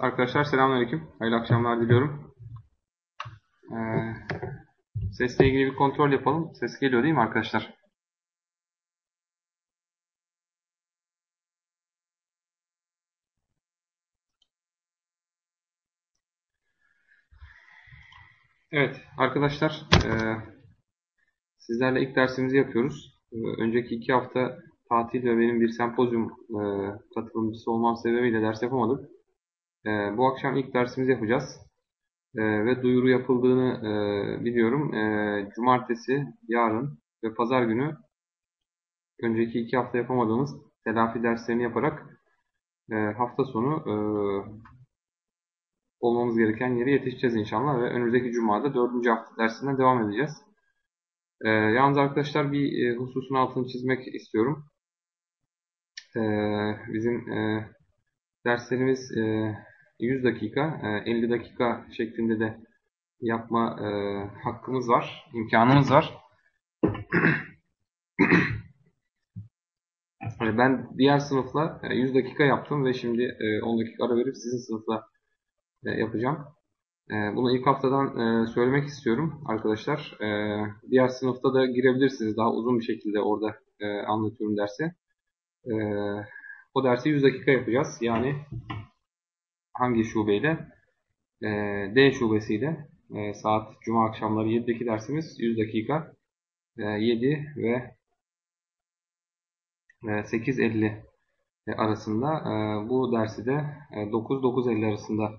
Arkadaşlar selamünaleyküm. Hayırlı akşamlar diliyorum. Ee, sesle ilgili bir kontrol yapalım. Ses geliyor değil mi arkadaşlar? Evet arkadaşlar e, sizlerle ilk dersimizi yapıyoruz. E, önceki iki hafta tatil ve benim bir sempozyum e, katılımcısı olmam sebebiyle ders yapamadık. E, bu akşam ilk dersimizi yapacağız. E, ve duyuru yapıldığını e, biliyorum. E, cumartesi, yarın ve pazar günü önceki iki hafta yapamadığımız telafi derslerini yaparak e, hafta sonu e, olmamız gereken yere yetişeceğiz inşallah ve önümüzdeki cumada dördüncü hafta dersinden devam edeceğiz. E, yalnız arkadaşlar bir e, hususun altını çizmek istiyorum. E, bizim e, derslerimiz e, 100 dakika, 50 e, dakika şeklinde de yapma e, hakkımız var, imkanımız var. ben diğer sınıfla 100 e, dakika yaptım ve şimdi 10 dakika ara verip sizin sınıfla yapacağım. Bunu ilk haftadan söylemek istiyorum arkadaşlar. Diğer sınıfta da girebilirsiniz. Daha uzun bir şekilde orada anlatıyorum dersi. O dersi 100 dakika yapacağız. Yani hangi şubeyle? E, D şubesiyle e, saat Cuma akşamları 7'deki dersimiz 100 dakika e, 7 ve e, 8.50 e, arasında e, bu dersi de e, 9-9.50 arasında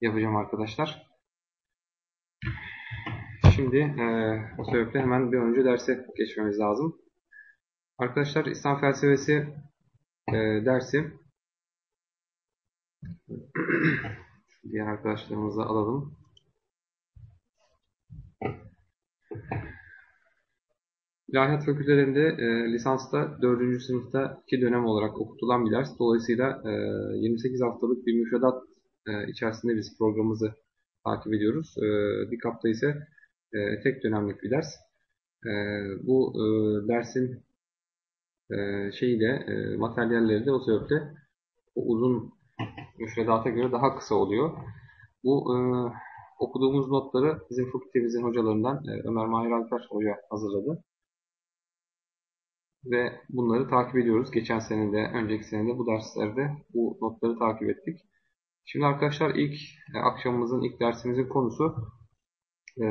yapacağım arkadaşlar. Şimdi e, o sebeple hemen bir önce derse geçmemiz lazım. Arkadaşlar İslam felsefesi e, dersi Diğer arkadaşlarımızı alalım. İlahiyat fakültelerinde e, lisansta 4. sınıfta 2 dönem olarak okutulan bir ders. Dolayısıyla e, 28 haftalık bir müfredat e, içerisinde biz programımızı takip ediyoruz. E, DİKAP'ta ise e, tek dönemlik bir ders. E, bu e, dersin e, şeyi e, materyalleri de o sebeple o uzun müfredata göre daha kısa oluyor. Bu e, okuduğumuz notları bizim fakültemizin hocalarından e, Ömer Mahir Alper Hoca hazırladı. Ve bunları takip ediyoruz. Geçen sene de, önceki sene de bu derslerde bu notları takip ettik. Şimdi arkadaşlar ilk e, akşamımızın, ilk dersimizin konusu e,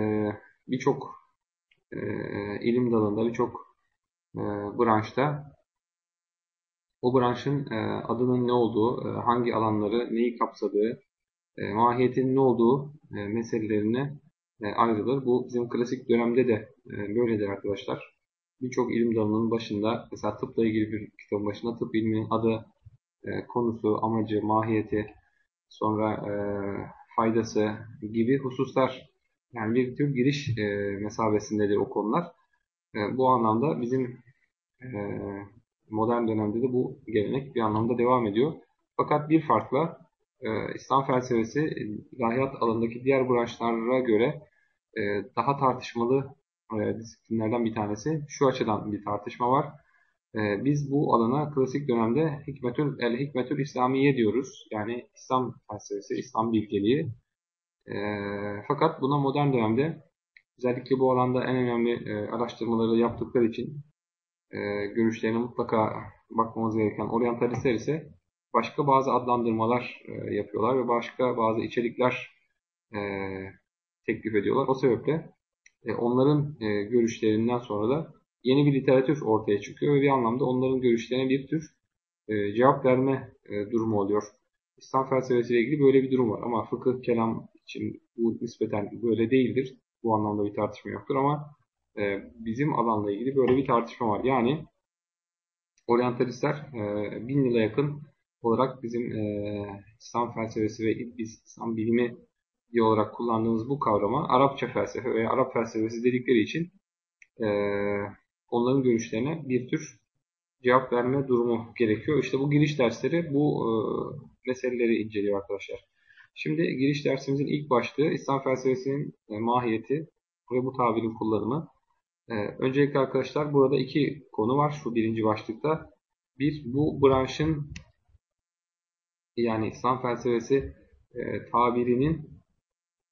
birçok e, ilim dalında, birçok e, branşta o branşın e, adının ne olduğu, e, hangi alanları, neyi kapsadığı, e, mahiyetinin ne olduğu e, meselelerine e, ayrılır. Bu bizim klasik dönemde de e, böyledir arkadaşlar. Birçok ilim dalının başında, mesela tıpla ilgili bir kitabın başında tıp ilminin adı, e, konusu, amacı, mahiyeti, sonra e, faydası gibi hususlar yani bir tür giriş e, mesabesindedir o konular. E, bu anlamda bizim e, modern dönemde de bu gelenek bir anlamda devam ediyor. Fakat bir farkla e, İslam felsefesi ilahiyat alanındaki diğer branşlara göre e, daha tartışmalı e, disiplinlerden bir tanesi. Şu açıdan bir tartışma var. E, biz bu alana klasik dönemde hikmetül, el hikmetül İslamiye diyoruz. Yani İslam felsefesi, İslam bilgeliği. E, fakat buna modern dönemde özellikle bu alanda en önemli e, araştırmaları yaptıkları için e, görüşlerine mutlaka bakmamız gereken oryantalistler ise başka bazı adlandırmalar e, yapıyorlar ve başka bazı içerikler e, teklif ediyorlar. O sebeple onların görüşlerinden sonra da yeni bir literatür ortaya çıkıyor ve bir anlamda onların görüşlerine bir tür cevap verme durumu oluyor. İslam felsefesiyle ilgili böyle bir durum var ama fıkıh, kelam için bu nispeten böyle değildir. Bu anlamda bir tartışma yoktur ama e, bizim alanla ilgili böyle bir tartışma var. Yani oryantalistler e, bin yıla yakın olarak bizim e, İslam felsefesi ve İslam bilimi diye olarak kullandığımız bu kavrama Arapça felsefe veya Arap felsefesi dedikleri için e, onların görüşlerine bir tür cevap verme durumu gerekiyor. İşte bu giriş dersleri bu e, meseleleri inceliyor arkadaşlar. Şimdi giriş dersimizin ilk başlığı İslam felsefesinin e, mahiyeti ve bu tabirin kullanımı. Ee, öncelikle arkadaşlar burada iki konu var şu birinci başlıkta. Bir, bu branşın yani İslam felsefesi e, tabirinin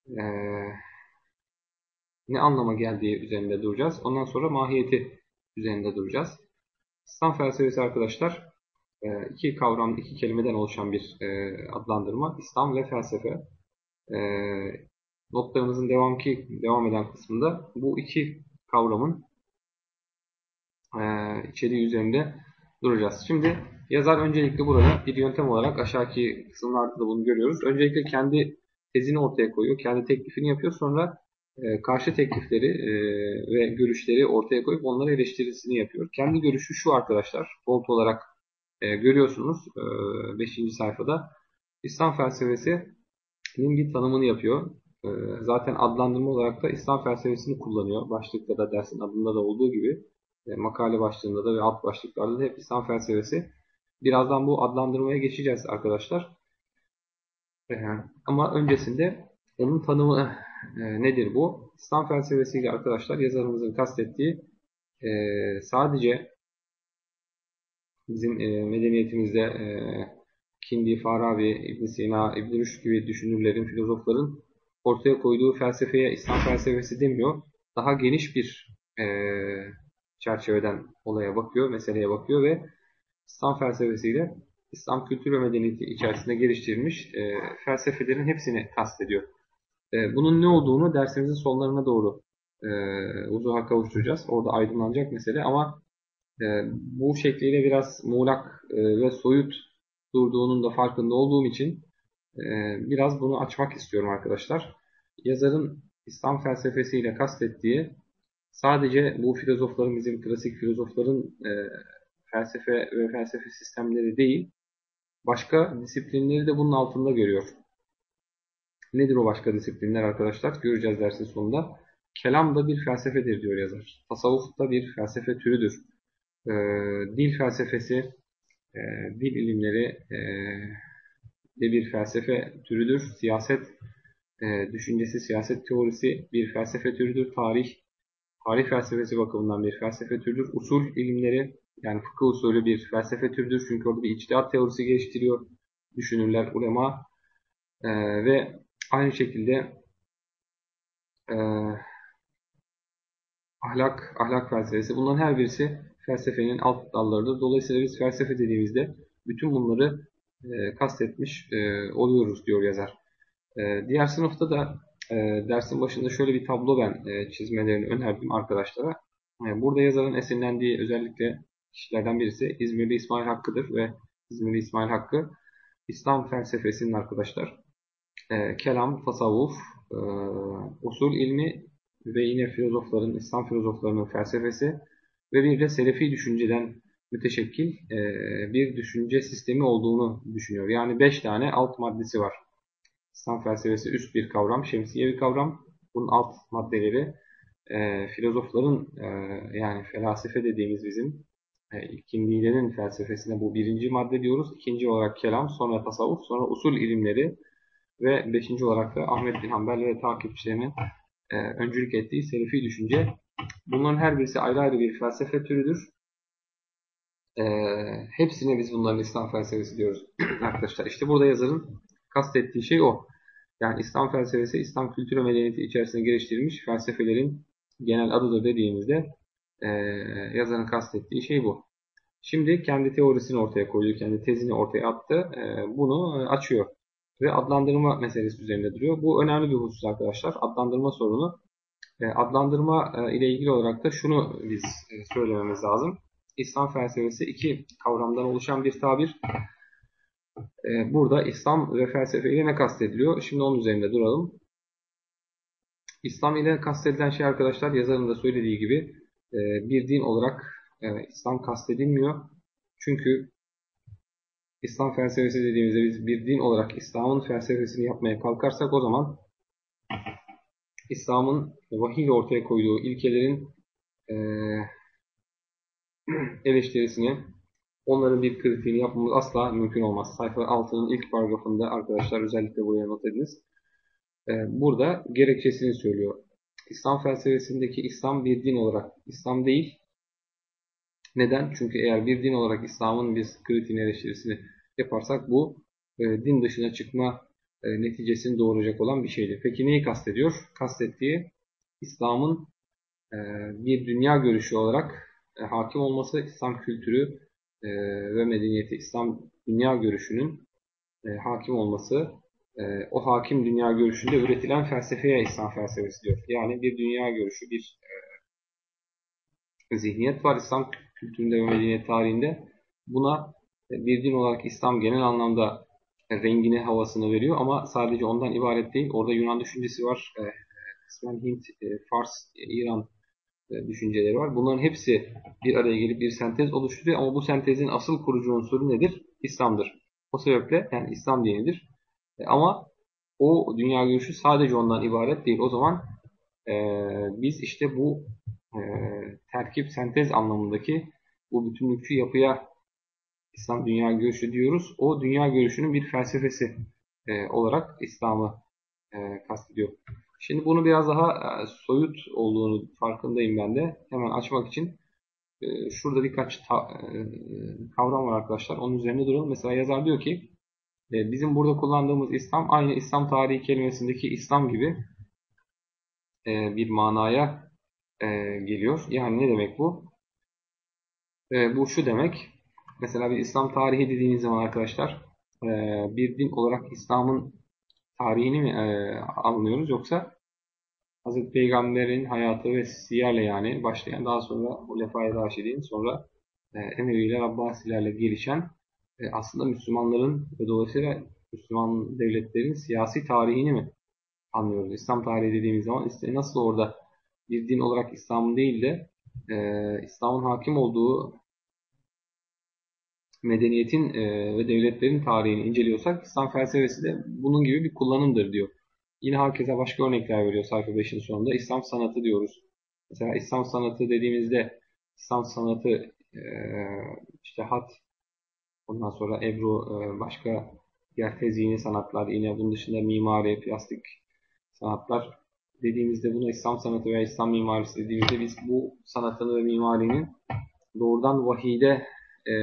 e, ne anlama geldiği üzerinde duracağız. Ondan sonra mahiyeti üzerinde duracağız. İslam felsefesi arkadaşlar e, iki kavram, iki kelimeden oluşan bir e, adlandırma. İslam ve felsefe. E, notlarımızın devamki, devam eden kısmında bu iki kavramın içeriği üzerinde duracağız. Şimdi yazar öncelikle burada bir yöntem olarak aşağıki kısımlarda da bunu görüyoruz. Öncelikle kendi tezini ortaya koyuyor, kendi teklifini yapıyor. Sonra e, karşı teklifleri e, ve görüşleri ortaya koyup onlara eleştirisini yapıyor. Kendi görüşü şu arkadaşlar, bolt olarak e, görüyorsunuz 5. sayfada. İslam felsefesinin bir tanımını yapıyor. Zaten adlandırma olarak da İslam felsefesini kullanıyor. Başlıkta da dersin adında da olduğu gibi makale başlığında da ve alt başlıklarda da hep İslam felsefesi. Birazdan bu adlandırmaya geçeceğiz arkadaşlar. Ama öncesinde onun tanımı e, nedir bu? İslam felsefesiyle arkadaşlar yazarımızın kastettiği e, sadece bizim e, medeniyetimizde e, Kindi, Farabi, İbn Sina, İbn Rüşd gibi düşünürlerin, filozofların ortaya koyduğu felsefeye İslam felsefesi demiyor. Daha geniş bir e, çerçeveden olaya bakıyor, meseleye bakıyor ve İslam felsefesiyle İslam kültür ve medeniyeti içerisinde geliştirilmiş e, felsefelerin hepsini kastediyor. E, bunun ne olduğunu dersimizin sonlarına doğru e, uzuha kavuşturacağız. Orada aydınlanacak mesele ama e, bu şekliyle biraz muğlak e, ve soyut durduğunun da farkında olduğum için biraz bunu açmak istiyorum arkadaşlar. Yazarın İslam felsefesiyle kastettiği sadece bu filozofların, bizim klasik filozofların e, felsefe ve felsefe sistemleri değil, başka disiplinleri de bunun altında görüyor. Nedir o başka disiplinler arkadaşlar? Göreceğiz dersin sonunda. Kelam da bir felsefedir diyor yazar. Tasavvuf da bir felsefe türüdür. E, dil felsefesi, e, dil ilimleri e, de bir felsefe türüdür. Siyaset e, düşüncesi, siyaset teorisi bir felsefe türüdür. Tarih, tarih felsefesi bakımından bir felsefe türüdür. Usul ilimleri yani fıkıh usulü bir felsefe türüdür. Çünkü orada bir içtihat teorisi geliştiriyor düşünürler, ulema. E, ve Aynı şekilde e, ahlak, ahlak felsefesi bunların her birisi felsefenin alt dallarıdır. Dolayısıyla biz felsefe dediğimizde bütün bunları e, kastetmiş e, oluyoruz diyor yazar. E, diğer sınıfta da e, dersin başında şöyle bir tablo ben e, çizmelerini önerdim arkadaşlara. Burada yazarın esinlendiği özellikle kişilerden birisi İzmirli İsmail Hakkı'dır ve İzmirli İsmail Hakkı İslam felsefesinin arkadaşlar kelam, tasavvuf, usul ilmi ve yine filozofların, İslam filozoflarının felsefesi ve bir de Selefi düşünceden müteşekkil e, bir düşünce sistemi olduğunu düşünüyor. Yani beş tane alt maddesi var. İslam felsefesi üst bir kavram, şemsiye bir kavram. Bunun alt maddeleri e, filozofların e, yani felsefe dediğimiz bizim e, ilkinliğinin felsefesine bu birinci madde diyoruz. İkinci olarak kelam, sonra tasavvuf, sonra usul ilimleri, ve beşinci olarak da Ahmet bin Hanbel ve takipçilerinin e, öncülük ettiği Selefi düşünce. Bunların her birisi ayrı ayrı bir felsefe türüdür. E, hepsine biz bunların İslam felsefesi diyoruz arkadaşlar. İşte burada yazarın kastettiği şey o. Yani İslam felsefesi, İslam kültür ve medeniyeti içerisinde geliştirilmiş felsefelerin genel adıdır dediğimizde e, yazarın kastettiği şey bu. Şimdi kendi teorisini ortaya koydu, kendi tezini ortaya attı. E, bunu açıyor ve adlandırma meselesi üzerinde duruyor. Bu önemli bir husus arkadaşlar. Adlandırma sorunu. E, adlandırma e, ile ilgili olarak da şunu biz e, söylememiz lazım. İslam felsefesi iki kavramdan oluşan bir tabir. Burada İslam ve felsefe ile ne kastediliyor? Şimdi onun üzerinde duralım. İslam ile kastedilen şey arkadaşlar yazarın da söylediği gibi bir din olarak İslam kastedilmiyor. Çünkü İslam felsefesi dediğimizde biz bir din olarak İslam'ın felsefesini yapmaya kalkarsak o zaman İslam'ın vahiy ortaya koyduğu ilkelerin e, eleştirisini onların bir kritiğini yapmamız asla mümkün olmaz. Sayfa 6'nın ilk paragrafında arkadaşlar özellikle buraya not ediniz. E, burada gerekçesini söylüyor. İslam felsefesindeki İslam bir din olarak İslam değil, neden? Çünkü eğer bir din olarak İslam'ın biz kritiğini eleştirisini yaparsak bu e, din dışına çıkma e, neticesini doğuracak olan bir şeydir. Peki neyi kastediyor? Kastettiği İslam'ın e, bir dünya görüşü olarak hakim olması, İslam kültürü e, ve medeniyeti, İslam dünya görüşünün e, hakim olması, e, o hakim dünya görüşünde üretilen felsefeye İslam felsefesi diyor. Yani bir dünya görüşü, bir e, zihniyet var İslam kültüründe ve medeniyet tarihinde. Buna e, bir din olarak İslam genel anlamda rengini, havasını veriyor ama sadece ondan ibaret değil. Orada Yunan düşüncesi var, e, kısmen Hint, e, Fars, e, İran e, düşünceleri var. Bunların hepsi bir araya gelip bir sentez oluşturuyor ama bu sentezin asıl kurucu unsuru nedir? İslam'dır. O sebeple yani İslam dinidir. E, ama o dünya görüşü sadece ondan ibaret değil. O zaman e, biz işte bu e, terkip, sentez anlamındaki bu bütünlükçü yapıya İslam dünya görüşü diyoruz. O dünya görüşünün bir felsefesi e, olarak İslam'ı e, kastediyor. Şimdi bunu biraz daha e, soyut olduğunu farkındayım ben de. Hemen açmak için e, şurada birkaç e, kavram var arkadaşlar. Onun üzerine duralım. Mesela yazar diyor ki bizim burada kullandığımız İslam aynı İslam tarihi kelimesindeki İslam gibi bir manaya geliyor. Yani ne demek bu? Bu şu demek. Mesela bir İslam tarihi dediğiniz zaman arkadaşlar bir din olarak İslam'ın tarihini mi e, anlıyoruz yoksa Hazreti Peygamber'in hayatı ve siyerle yani başlayan daha sonra Hulefai Raşidin sonra e, Emeviler Abbasilerle gelişen e, aslında Müslümanların ve dolayısıyla Müslüman devletlerin siyasi tarihini mi anlıyoruz? İslam tarihi dediğimiz zaman işte nasıl orada bir din olarak İslam değil de e, İslam'ın hakim olduğu medeniyetin e, ve devletlerin tarihini inceliyorsak İslam felsefesi de bunun gibi bir kullanımdır diyor. Yine herkese başka örnekler veriyor sayfa 5'in sonunda. İslam sanatı diyoruz. Mesela İslam sanatı dediğimizde İslam sanatı e, işte hat ondan sonra ebru e, başka diğer tezini sanatlar yine bunun dışında mimari, plastik sanatlar dediğimizde buna İslam sanatı veya İslam mimarisi dediğimizde biz bu sanatını ve mimarinin doğrudan vahide e,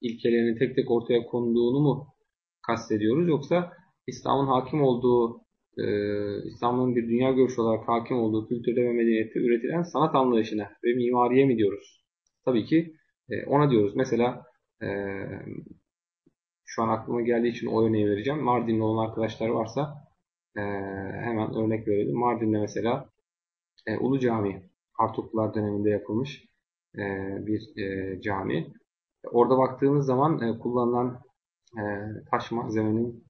ilkelerinin tek tek ortaya konduğunu mu kastediyoruz yoksa İslam'ın hakim olduğu e, İslam'ın bir dünya görüşü olarak hakim olduğu kültürde ve medeniyette üretilen sanat anlayışına ve mimariye mi diyoruz? Tabii ki e, ona diyoruz. Mesela e, şu an aklıma geldiği için o örneği vereceğim. Mardinli olan arkadaşlar varsa e, hemen örnek verelim. Mardin'de mesela e, Ulu Cami Artuklular döneminde yapılmış e, bir e, cami. Orada baktığımız zaman e, kullanılan taş malzemenin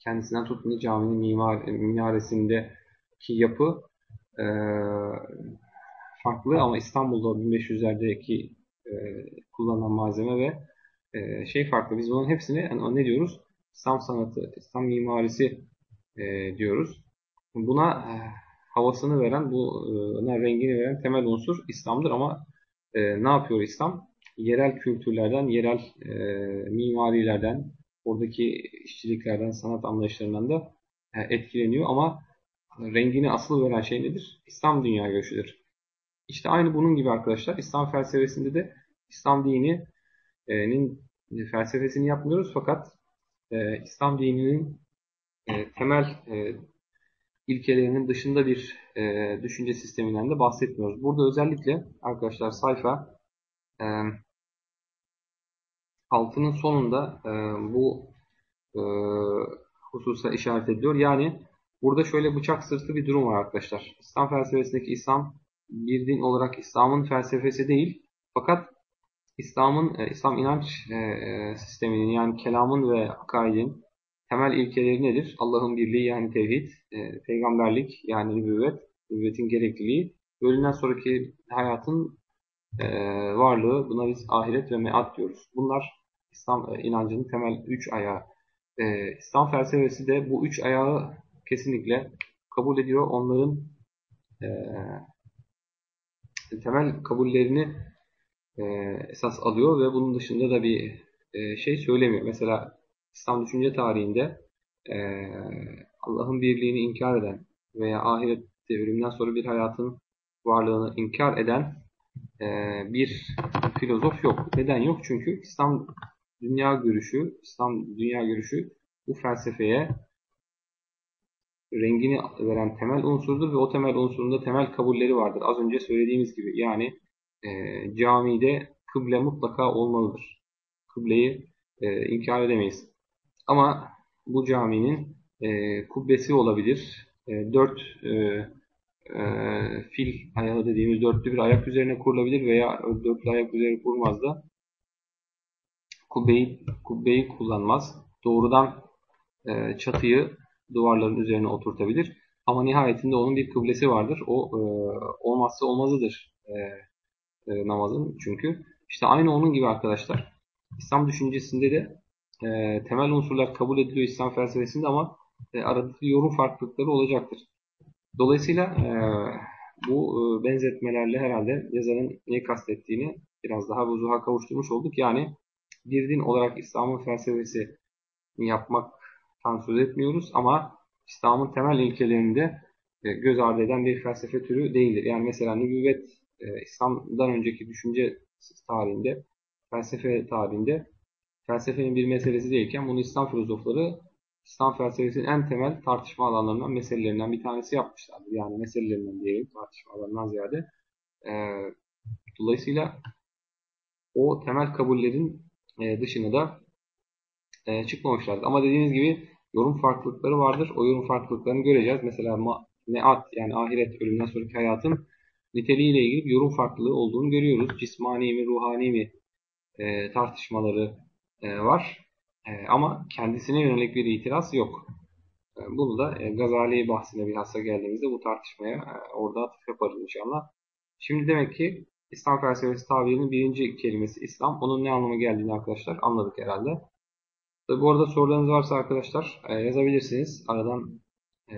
kendisinden tutun caminin mimar, minaresindeki yapı farklı ama İstanbul'da 1500'lerdeki e, kullanılan malzeme ve şey farklı. Biz bunun hepsini yani ne diyoruz? İslam sanatı, İslam mimarisi diyoruz. Buna havasını veren, bu e, rengini veren temel unsur İslam'dır ama e, ne yapıyor İslam? Yerel kültürlerden, yerel e, mimarilerden, oradaki işçiliklerden, sanat anlayışlarından da e, etkileniyor ama rengini asıl veren şey nedir? İslam dünya görüşüdür. İşte aynı bunun gibi arkadaşlar İslam felsefesinde de İslam dininin felsefesini yapmıyoruz fakat e, İslam dininin e, temel e, ilkelerinin dışında bir e, düşünce sisteminden de bahsetmiyoruz. Burada özellikle arkadaşlar sayfa e, altının sonunda e, bu e, hususa işaret ediliyor. Yani burada şöyle bıçak sırtı bir durum var arkadaşlar. İslam felsefesindeki İslam bir din olarak İslam'ın felsefesi değil. Fakat İslam'ın e, İslam inanç e, e sisteminin yani kelamın ve akaidin temel ilkeleri nedir? Allah'ın birliği yani tevhid, e, peygamberlik yani nübüvvet, nübüvvetin gerekliliği, ölümden sonraki hayatın e, varlığı, buna biz ahiret ve meat diyoruz. Bunlar İslam e, inancının temel üç ayağı. E, İslam felsefesi de bu üç ayağı kesinlikle kabul ediyor. Onların e, temel kabullerini e, esas alıyor ve bunun dışında da bir e, şey söylemiyor. Mesela İslam düşünce tarihinde e, Allah'ın birliğini inkar eden veya ahirette ölümden sonra bir hayatın varlığını inkar eden e, bir filozof yok. Neden yok? Çünkü İslam dünya görüşü, İslam dünya görüşü bu felsefeye rengini veren temel unsurdur ve o temel unsurunda temel kabulleri vardır. Az önce söylediğimiz gibi yani e, camide kıble mutlaka olmalıdır. Kıbleyi e, inkar edemeyiz. Ama bu caminin e, kubbesi olabilir. E, dört e, e, fil ayağı dediğimiz dörtlü bir ayak üzerine kurulabilir veya dörtlü ayak üzerine kurulmaz da kubbeyi, kubbeyi kullanmaz. Doğrudan e, çatıyı duvarların üzerine oturtabilir. Ama nihayetinde onun bir kıblesi vardır. O e, olmazsa olmazıdır e, e, namazın çünkü. İşte aynı onun gibi arkadaşlar. İslam düşüncesinde de e, temel unsurlar kabul ediliyor İslam felsefesinde ama e, aradığı yorum farklılıkları olacaktır. Dolayısıyla e, bu e, benzetmelerle herhalde yazarın ne kastettiğini biraz daha vuzuha kavuşturmuş olduk. Yani bir din olarak İslam'ın felsefesi yapmaktan söz etmiyoruz ama İslam'ın temel ilkelerinde e, göz ardı eden bir felsefe türü değildir. Yani mesela nübüvvet e, İslam'dan önceki düşünce tarihinde, felsefe tarihinde felsefenin bir meselesi değilken bunu İslam filozofları İslam felsefesinin en temel tartışma alanlarından, meselelerinden bir tanesi yapmışlardır. Yani meselelerinden diyelim, tartışma alanından ziyade. E, dolayısıyla o temel kabullerin e, dışına da e, çıkmamışlardır. Ama dediğiniz gibi yorum farklılıkları vardır. O yorum farklılıklarını göreceğiz. Mesela meat yani ahiret ölümden sonraki hayatın niteliğiyle ilgili bir yorum farklılığı olduğunu görüyoruz. Cismani mi, ruhani mi e, tartışmaları var. E, ama kendisine yönelik bir itiraz yok. E, bunu da e, Gazali bahsine bilhassa geldiğimizde bu tartışmaya e, orada atıf yaparız inşallah. Şimdi demek ki İslam felsefesi tabirinin birinci kelimesi İslam. Onun ne anlama geldiğini arkadaşlar anladık herhalde. Tabi bu arada sorularınız varsa arkadaşlar e, yazabilirsiniz. Aradan e,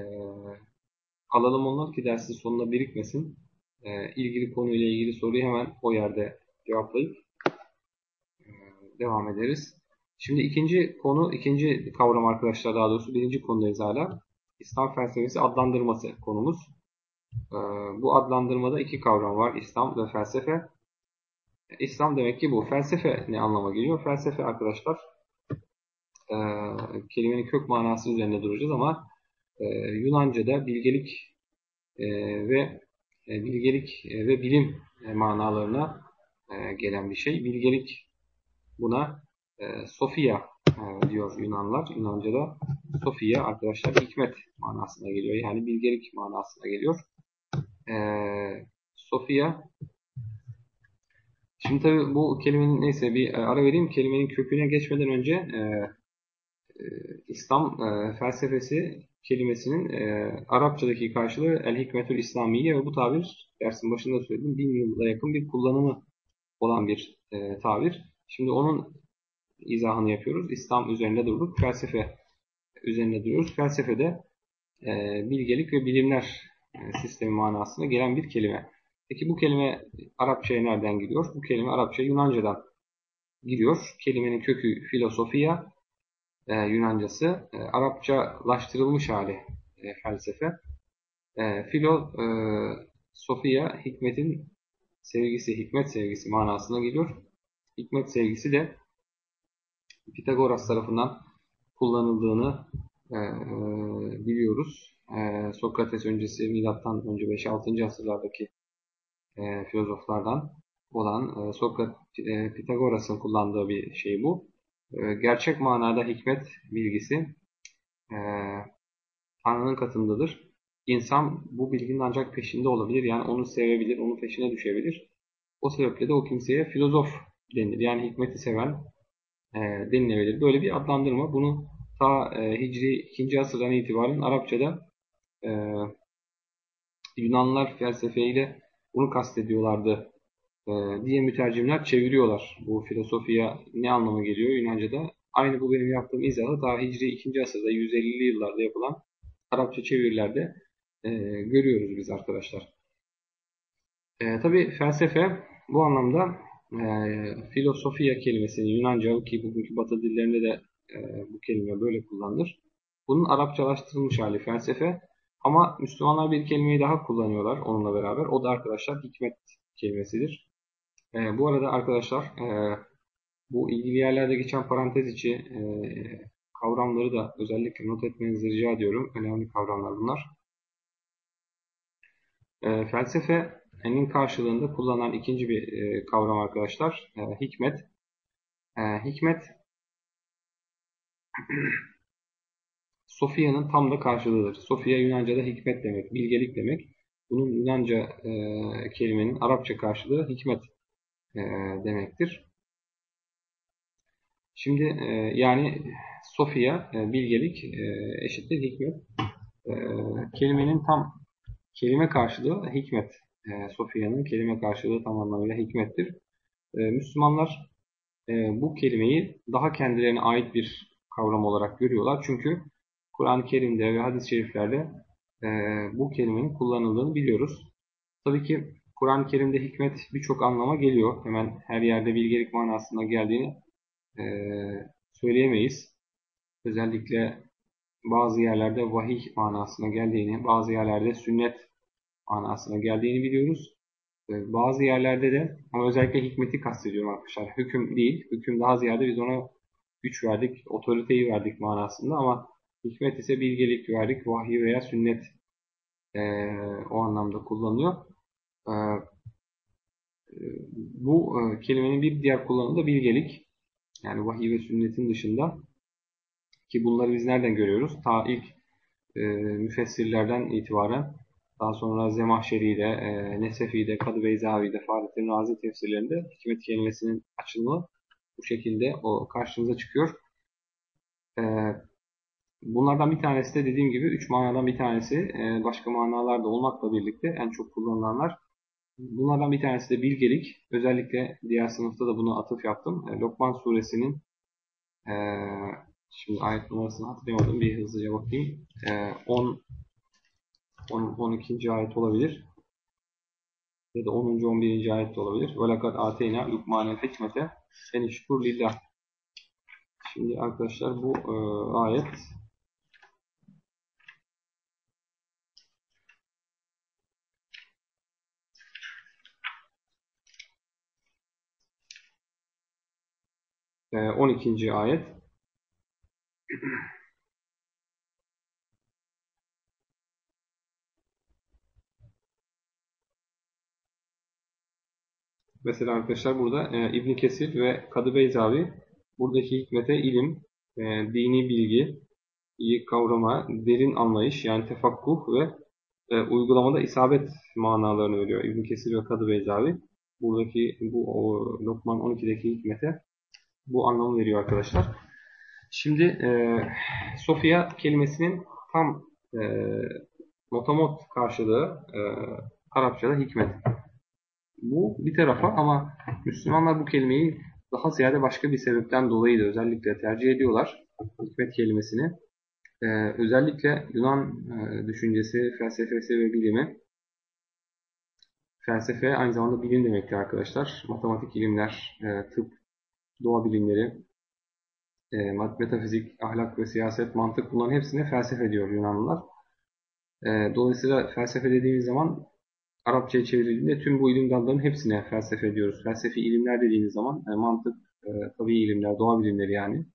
alalım onları ki dersin sonunda birikmesin. E, ilgili konuyla ilgili soruyu hemen o yerde cevaplayıp e, devam ederiz. Şimdi ikinci konu, ikinci kavram arkadaşlar daha doğrusu birinci konudayız hala. İslam felsefesi adlandırması konumuz. Ee, bu adlandırmada iki kavram var. İslam ve felsefe. İslam demek ki bu. Felsefe ne anlama geliyor? Felsefe arkadaşlar e, kelimenin kök manası üzerinde duracağız ama e, Yunanca'da bilgelik e, ve bilgelik ve bilim manalarına gelen bir şey. Bilgelik buna e, Sofia e, diyor Yunanlar. Yunanca'da Sofia arkadaşlar hikmet manasına geliyor. Yani bilgelik manasına geliyor. E, Sofia Şimdi tabi bu kelimenin neyse bir e, ara vereyim. Kelimenin köküne geçmeden önce e, e, İslam e, felsefesi kelimesinin e, Arapçadaki karşılığı El Hikmetül İslamiye ve bu tabir dersin başında söyledim bin yıla yakın bir kullanımı olan bir e, tabir. Şimdi onun izahını yapıyoruz. İslam üzerinde durduk. Felsefe üzerinde duruyoruz. Felsefede e, bilgelik ve bilimler e, sistemi manasına gelen bir kelime. Peki bu kelime Arapçaya nereden giriyor? Bu kelime Arapça Yunanca'dan giriyor. Kelimenin kökü filosofiya, e, Yunancası. E, Arapçalaştırılmış hali e, felsefe. E, filo, e, Sofia, hikmetin sevgisi, hikmet sevgisi manasına geliyor. Hikmet sevgisi de Pitagoras tarafından kullanıldığını e, biliyoruz. E, Sokrates öncesi milattan önce 5-6. asırlardaki e, filozoflardan olan e, Sokrat e, Pitagoras'ın kullandığı bir şey bu. E, gerçek manada hikmet bilgisi e, Tanrı'nın katındadır. İnsan bu bilginin ancak peşinde olabilir. Yani onu sevebilir, onun peşine düşebilir. O sebeple de o kimseye filozof denir. Yani hikmeti seven, e, denilebilir. Böyle bir adlandırma. Bunu ta e, Hicri 2. asırdan itibaren Arapçada e, Yunanlılar felsefeyle bunu kastediyorlardı e, diye mütercimler çeviriyorlar. Bu filosofiya ne anlama geliyor Yunanca'da? Aynı bu benim yaptığım izahı ta Hicri 2. asırda 150'li yıllarda yapılan Arapça çevirilerde e, görüyoruz biz arkadaşlar. E, Tabi felsefe bu anlamda e, filosofiya kelimesini Yunanca ki bugünkü batı dillerinde de e, bu kelime böyle kullanılır. Bunun Arapçalaştırılmış hali felsefe ama Müslümanlar bir kelimeyi daha kullanıyorlar onunla beraber. O da arkadaşlar hikmet kelimesidir. E, bu arada arkadaşlar e, Bu ilgili yerlerde geçen parantez içi e, kavramları da özellikle not etmenizi rica ediyorum. Önemli kavramlar bunlar. E, felsefenin karşılığında kullanılan ikinci bir e, kavram arkadaşlar. E, hikmet. E, hikmet Sofia'nın tam da karşılığıdır. Sofia Yunanca'da hikmet demek, bilgelik demek. Bunun Yunanca e, kelimenin Arapça karşılığı hikmet e, demektir. Şimdi e, yani Sofia, e, bilgelik e, eşittir hikmet. E, kelimenin tam kelime karşılığı hikmet. E, Sofia'nın kelime karşılığı tam anlamıyla hikmettir. E, Müslümanlar e, bu kelimeyi daha kendilerine ait bir kavram olarak görüyorlar. Çünkü Kur'an-ı Kerim'de ve hadis-i şeriflerde e, bu kelimenin kullanıldığını biliyoruz. Tabii ki Kur'an-ı Kerim'de hikmet birçok anlama geliyor. Hemen her yerde bilgelik manasına geldiğini e, söyleyemeyiz. Özellikle bazı yerlerde vahiy manasına geldiğini, bazı yerlerde sünnet manasına geldiğini biliyoruz. E, bazı yerlerde de ama özellikle hikmeti kastediyorum arkadaşlar. Hüküm değil. Hüküm daha ziyade biz ona güç verdik, otoriteyi verdik manasında ama hikmet ise bilgelik verdik, vahiy veya sünnet e, o anlamda kullanılıyor. E, bu e, kelimenin bir diğer kullanımı da bilgelik. Yani vahiy ve sünnetin dışında ki bunları biz nereden görüyoruz? Ta ilk e, müfessirlerden itibaren daha sonra Zemahşeri'de, e, Nesefi'de, Kadı Beyzavi'de, Fahrettin Razi tefsirlerinde hikmet kelimesinin açılımı bu şekilde o karşımıza çıkıyor. E, bunlardan bir tanesi de dediğim gibi üç manadan bir tanesi e, başka manalarda olmakla birlikte en çok kullanılanlar Bunlardan bir tanesi de bilgelik. Özellikle diğer sınıfta da bunu atıf yaptım. E, Lokman suresinin e, şimdi ayet numarasını hatırlayamadım. Bir hızlıca bakayım. E, 10 10, 12. ayet olabilir. Ya da 10. 11. ayet de olabilir. وَلَقَدْ آتَيْنَا لُقْمَانَ الْحِكْمَةَ اَنِشْكُرْ لِلّٰهِ Şimdi arkadaşlar bu e, ayet 12. ayet Mesela arkadaşlar burada e, İbn Kesir ve Kadı Beyzavi buradaki hikmete ilim, e, dini bilgi, iyi kavrama, derin anlayış yani tefakkuh ve e, uygulamada isabet manalarını veriyor İbn Kesir ve Kadı Beyzavi. Buradaki bu o, Lokman 12'deki hikmete bu anlamı veriyor arkadaşlar. Şimdi e, Sofia kelimesinin tam e, motamot karşılığı e, Arapçada hikmet. Bu bir tarafa ama Müslümanlar bu kelimeyi daha ziyade başka bir sebepten dolayı da özellikle tercih ediyorlar. Hikmet kelimesini. Ee, özellikle Yunan e, düşüncesi, felsefesi ve bilimi felsefe aynı zamanda bilim demektir arkadaşlar. Matematik ilimler, e, tıp, doğa bilimleri, e, metafizik, ahlak ve siyaset, mantık bunların hepsine felsefe diyor Yunanlılar. E, dolayısıyla felsefe dediğimiz zaman Arapçaya çevrildiğinde tüm bu ilim dallarının hepsine felsefe diyoruz. Felsefi ilimler dediğimiz zaman e, mantık, e, tabii ilimler, doğa bilimleri yani,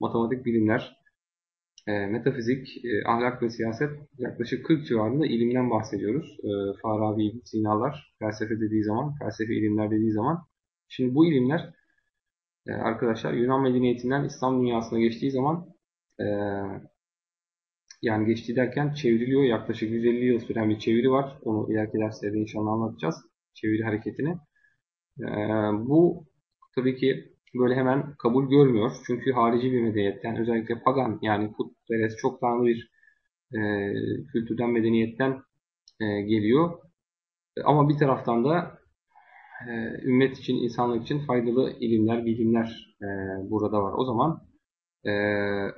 matematik bilimler, e, metafizik, e, ahlak ve siyaset yaklaşık 40 civarında ilimden bahsediyoruz. E, Farabi, Sinalar, felsefe dediği zaman, felsefi ilimler dediği zaman. Şimdi bu ilimler e, arkadaşlar Yunan medeniyetinden İslam dünyasına geçtiği zaman e, yani geçtiği derken çevriliyor. Yaklaşık 150 yıl süren bir çeviri var. Onu ileriki derslerde inşallah anlatacağız. Çeviri hareketini. E, bu tabii ki böyle hemen kabul görmüyor. Çünkü harici bir medeniyetten özellikle pagan yani putperest çok tanrı bir e, kültürden medeniyetten e, geliyor. Ama bir taraftan da e, ümmet için, insanlık için faydalı ilimler, bilimler e, burada var. O zaman e,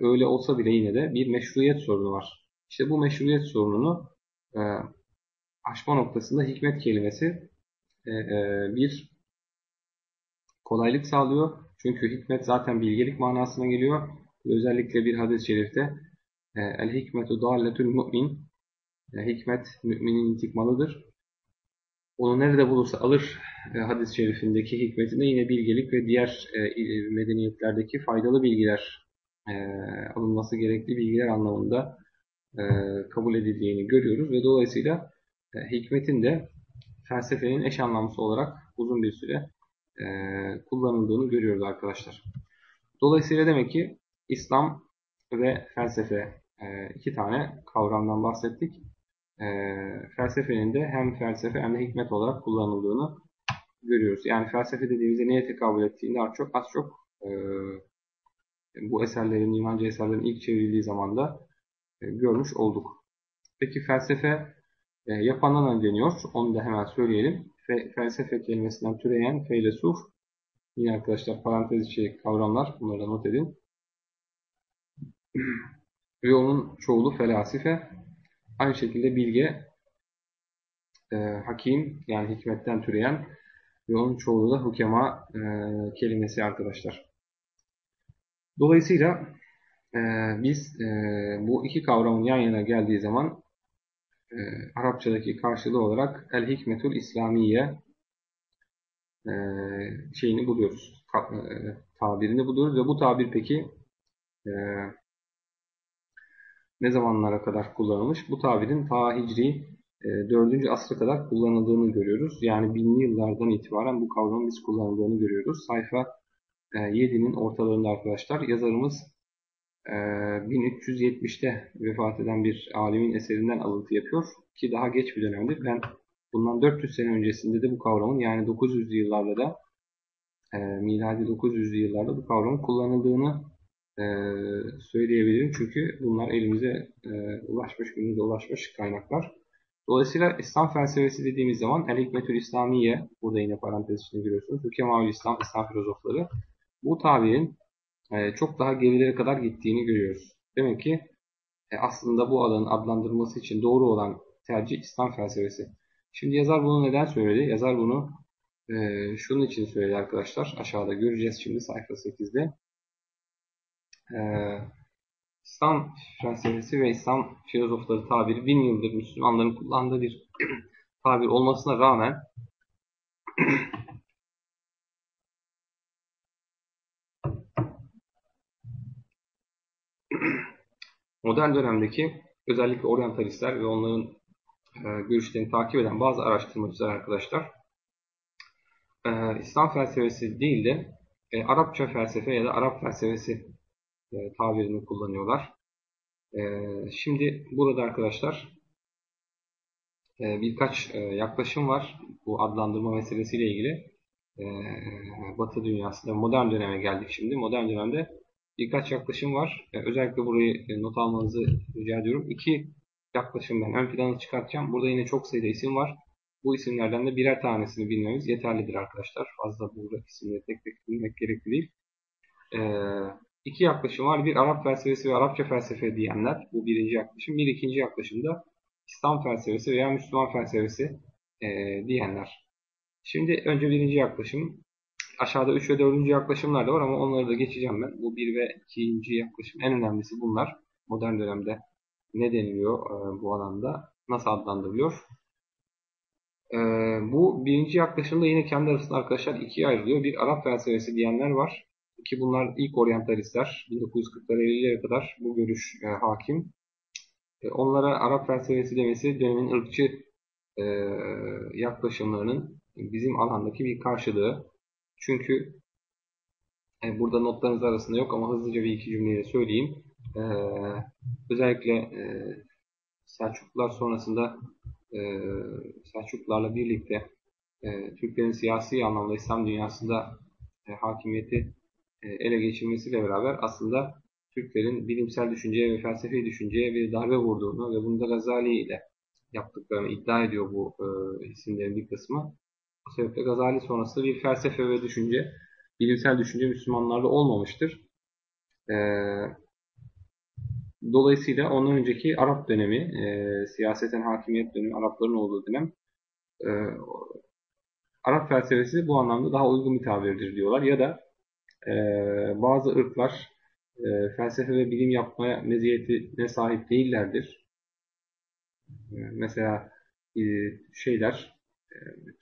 öyle olsa bile yine de bir meşruiyet sorunu var. İşte bu meşruiyet sorununu e, aşma noktasında hikmet kelimesi e, e, bir kolaylık sağlıyor. Çünkü hikmet zaten bilgelik manasına geliyor. Özellikle bir hadis-i şerifte e, el hikmetu dalletül mümin e, hikmet müminin intikmalıdır. onu nerede bulursa alır e, hadis-i şerifindeki hikmetinde yine bilgelik ve diğer medeniyetlerdeki faydalı bilgiler e, alınması gerekli bilgiler anlamında e, kabul edildiğini görüyoruz ve dolayısıyla e, hikmetin de felsefenin eş anlamlısı olarak uzun bir süre e, kullanıldığını görüyoruz arkadaşlar. Dolayısıyla demek ki İslam ve felsefe e, iki tane kavramdan bahsettik. E, felsefenin de hem felsefe hem de hikmet olarak kullanıldığını görüyoruz. Yani felsefe dediğimizde neye tekabül ettiğini az çok az çok e, bu eserlerin, Yunanca eserlerin ilk çevrildiği zamanda e, görmüş olduk. Peki felsefe e, yapandan deniyor. Onu da hemen söyleyelim. Fe, felsefe kelimesinden türeyen feylesuf. Yine arkadaşlar parantez içi kavramlar. Bunları da not edin. Ve onun çoğulu felasife. Aynı şekilde bilge, e, hakim yani hikmetten türeyen ve onun çoğulu da hukema e, kelimesi arkadaşlar. Dolayısıyla e, biz e, bu iki kavramın yan yana geldiği zaman e, Arapçadaki karşılığı olarak El Hikmetul İslamiye e, şeyini buluyoruz. E, tabirini buluyoruz ve bu tabir peki e, ne zamanlara kadar kullanılmış? Bu tabirin ta Hicri e, 4. asra kadar kullanıldığını görüyoruz. Yani binli yıllardan itibaren bu kavramın biz kullanıldığını görüyoruz. Sayfa 7'nin ortalarında arkadaşlar yazarımız 1370'te ee, vefat eden bir alimin eserinden alıntı yapıyor ki daha geç bir dönemdir. Ben bundan 400 sene öncesinde de bu kavramın yani 900'lü yıllarda da e, miladi 900'lü yıllarda bu kavramın kullanıldığını e, söyleyebilirim. Çünkü bunlar elimize e, ulaşmış, günümüze ulaşmış kaynaklar. Dolayısıyla İslam felsefesi dediğimiz zaman El Hikmetül İslamiye, burada yine parantez içinde görüyorsunuz. Hükemaül İslam, İslam filozofları. Bu tabirin e, çok daha gerilere kadar gittiğini görüyoruz. Demek ki e, aslında bu alanın adlandırılması için doğru olan tercih İslam felsefesi. Şimdi yazar bunu neden söyledi? Yazar bunu e, şunun için söyledi arkadaşlar. Aşağıda göreceğiz şimdi sayfa 8'de. E, İslam felsefesi ve İslam filozofları tabiri bin yıldır Müslümanların kullandığı bir tabir olmasına rağmen modern dönemdeki özellikle oryantalistler ve onların e, görüşlerini takip eden bazı araştırmacılar arkadaşlar e, İslam felsefesi değil de e, Arapça felsefe ya da Arap felsefesi tabirini kullanıyorlar. Şimdi burada arkadaşlar birkaç yaklaşım var bu adlandırma meselesiyle ilgili. Batı dünyasında modern döneme geldik şimdi. Modern dönemde birkaç yaklaşım var. E, özellikle burayı e, not almanızı rica ediyorum. İki yaklaşım ben ön plana çıkartacağım. Burada yine çok sayıda isim var. Bu isimlerden de birer tanesini bilmemiz yeterlidir arkadaşlar. Fazla burada isimleri tek tek bilmek gerekli değil. E, iki yaklaşım var. Bir Arap felsefesi ve Arapça felsefe diyenler. Bu birinci yaklaşım. Bir ikinci yaklaşım da İslam felsefesi veya Müslüman felsefesi e, diyenler. Şimdi önce birinci yaklaşım aşağıda 3 ve 4. yaklaşımlar da var ama onları da geçeceğim ben. Bu 1 ve 2. yaklaşım en önemlisi bunlar. Modern dönemde ne deniliyor e, bu alanda? Nasıl adlandırılıyor? E, bu birinci yaklaşımda yine kendi arasında arkadaşlar ikiye ayrılıyor. Bir Arap felsefesi diyenler var. Ki bunlar ilk oryantalistler. 1940'lara 50'lere kadar bu görüş e, hakim. Onlara Arap felsefesi demesi dönemin ırkçı yaklaşımlarının bizim alandaki bir karşılığı. Çünkü e, burada notlarınız arasında yok ama hızlıca bir iki cümleyle söyleyeyim. E, özellikle e, Selçuklular sonrasında e, Selçuklularla birlikte e, Türklerin siyasi anlamda İslam dünyasında e, hakimiyeti e, ele geçirmesiyle beraber aslında Türklerin bilimsel düşünceye ve felsefi düşünceye bir darbe vurduğunu ve bunu da Gazali ile yaptıklarını iddia ediyor bu e, isimlerin bir kısmı. Bu sebeple Gazali sonrası bir felsefe ve düşünce, bilimsel düşünce Müslümanlarda olmamıştır. Ee, dolayısıyla ondan önceki Arap dönemi, e, siyaseten hakimiyet dönemi, Arapların olduğu dönem, e, Arap felsefesi bu anlamda daha uygun bir tabirdir diyorlar. Ya da e, bazı ırklar felsefe ve bilim yapmaya meziyetine sahip değillerdir. Mesela şeyler,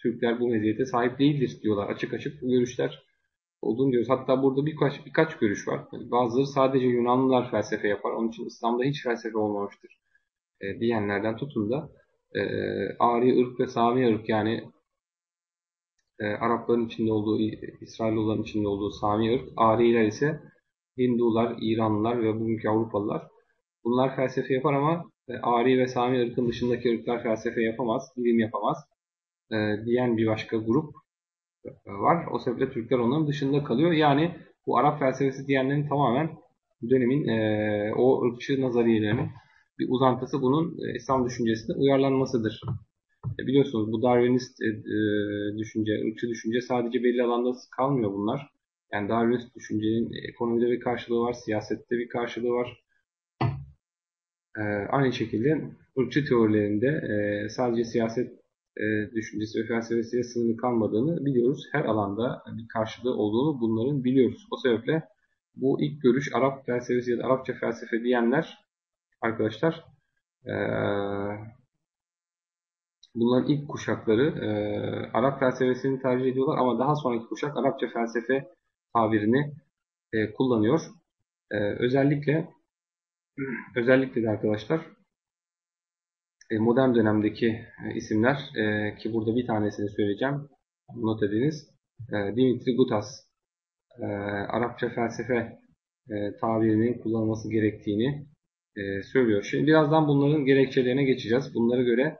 Türkler bu meziyete sahip değildir diyorlar. Açık açık bu görüşler olduğunu diyoruz. Hatta burada birkaç birkaç görüş var. Bazıları sadece Yunanlılar felsefe yapar. Onun için İslam'da hiç felsefe olmamıştır diyenlerden tutun da e, Ari ırk ve Sami ırk yani e, Arapların içinde olduğu, İsrailoğulların içinde olduğu Sami ırk, Ariler ise Hindular, İranlılar ve bugünkü Avrupalılar. Bunlar felsefe yapar ama e, Ari ve Sami ırkın dışındaki ırklar felsefe yapamaz, ilim yapamaz e, diyen bir başka grup var. O sebeple Türkler onların dışında kalıyor. Yani bu Arap felsefesi diyenlerin tamamen dönemin e, o ırkçı nazariyelerinin bir uzantısı bunun e, İslam düşüncesine uyarlanmasıdır. E, biliyorsunuz bu Darwinist e, e, düşünce, ırkçı düşünce sadece belli alanda kalmıyor bunlar. Yani Darwinist düşüncenin ekonomide bir karşılığı var, siyasette bir karşılığı var. E, aynı şekilde ırkçı teorilerinde e, sadece siyaset e, düşüncesi ve felsefesiyle sınırlı kalmadığını biliyoruz. Her alanda bir karşılığı olduğunu bunların biliyoruz. O sebeple bu ilk görüş Arap felsefesi ya da Arapça felsefe diyenler arkadaşlar e, bunların ilk kuşakları e, Arap felsefesini tercih ediyorlar ama daha sonraki kuşak Arapça felsefe tabirini e, kullanıyor. Özellikle özellikle de arkadaşlar modern dönemdeki e, isimler e, ki burada bir tanesini söyleyeceğim. Not ediniz. Dimitri Gutas Arapça felsefe tabirinin kullanılması gerektiğini söylüyor. Şimdi birazdan bunların gerekçelerine geçeceğiz. Bunlara göre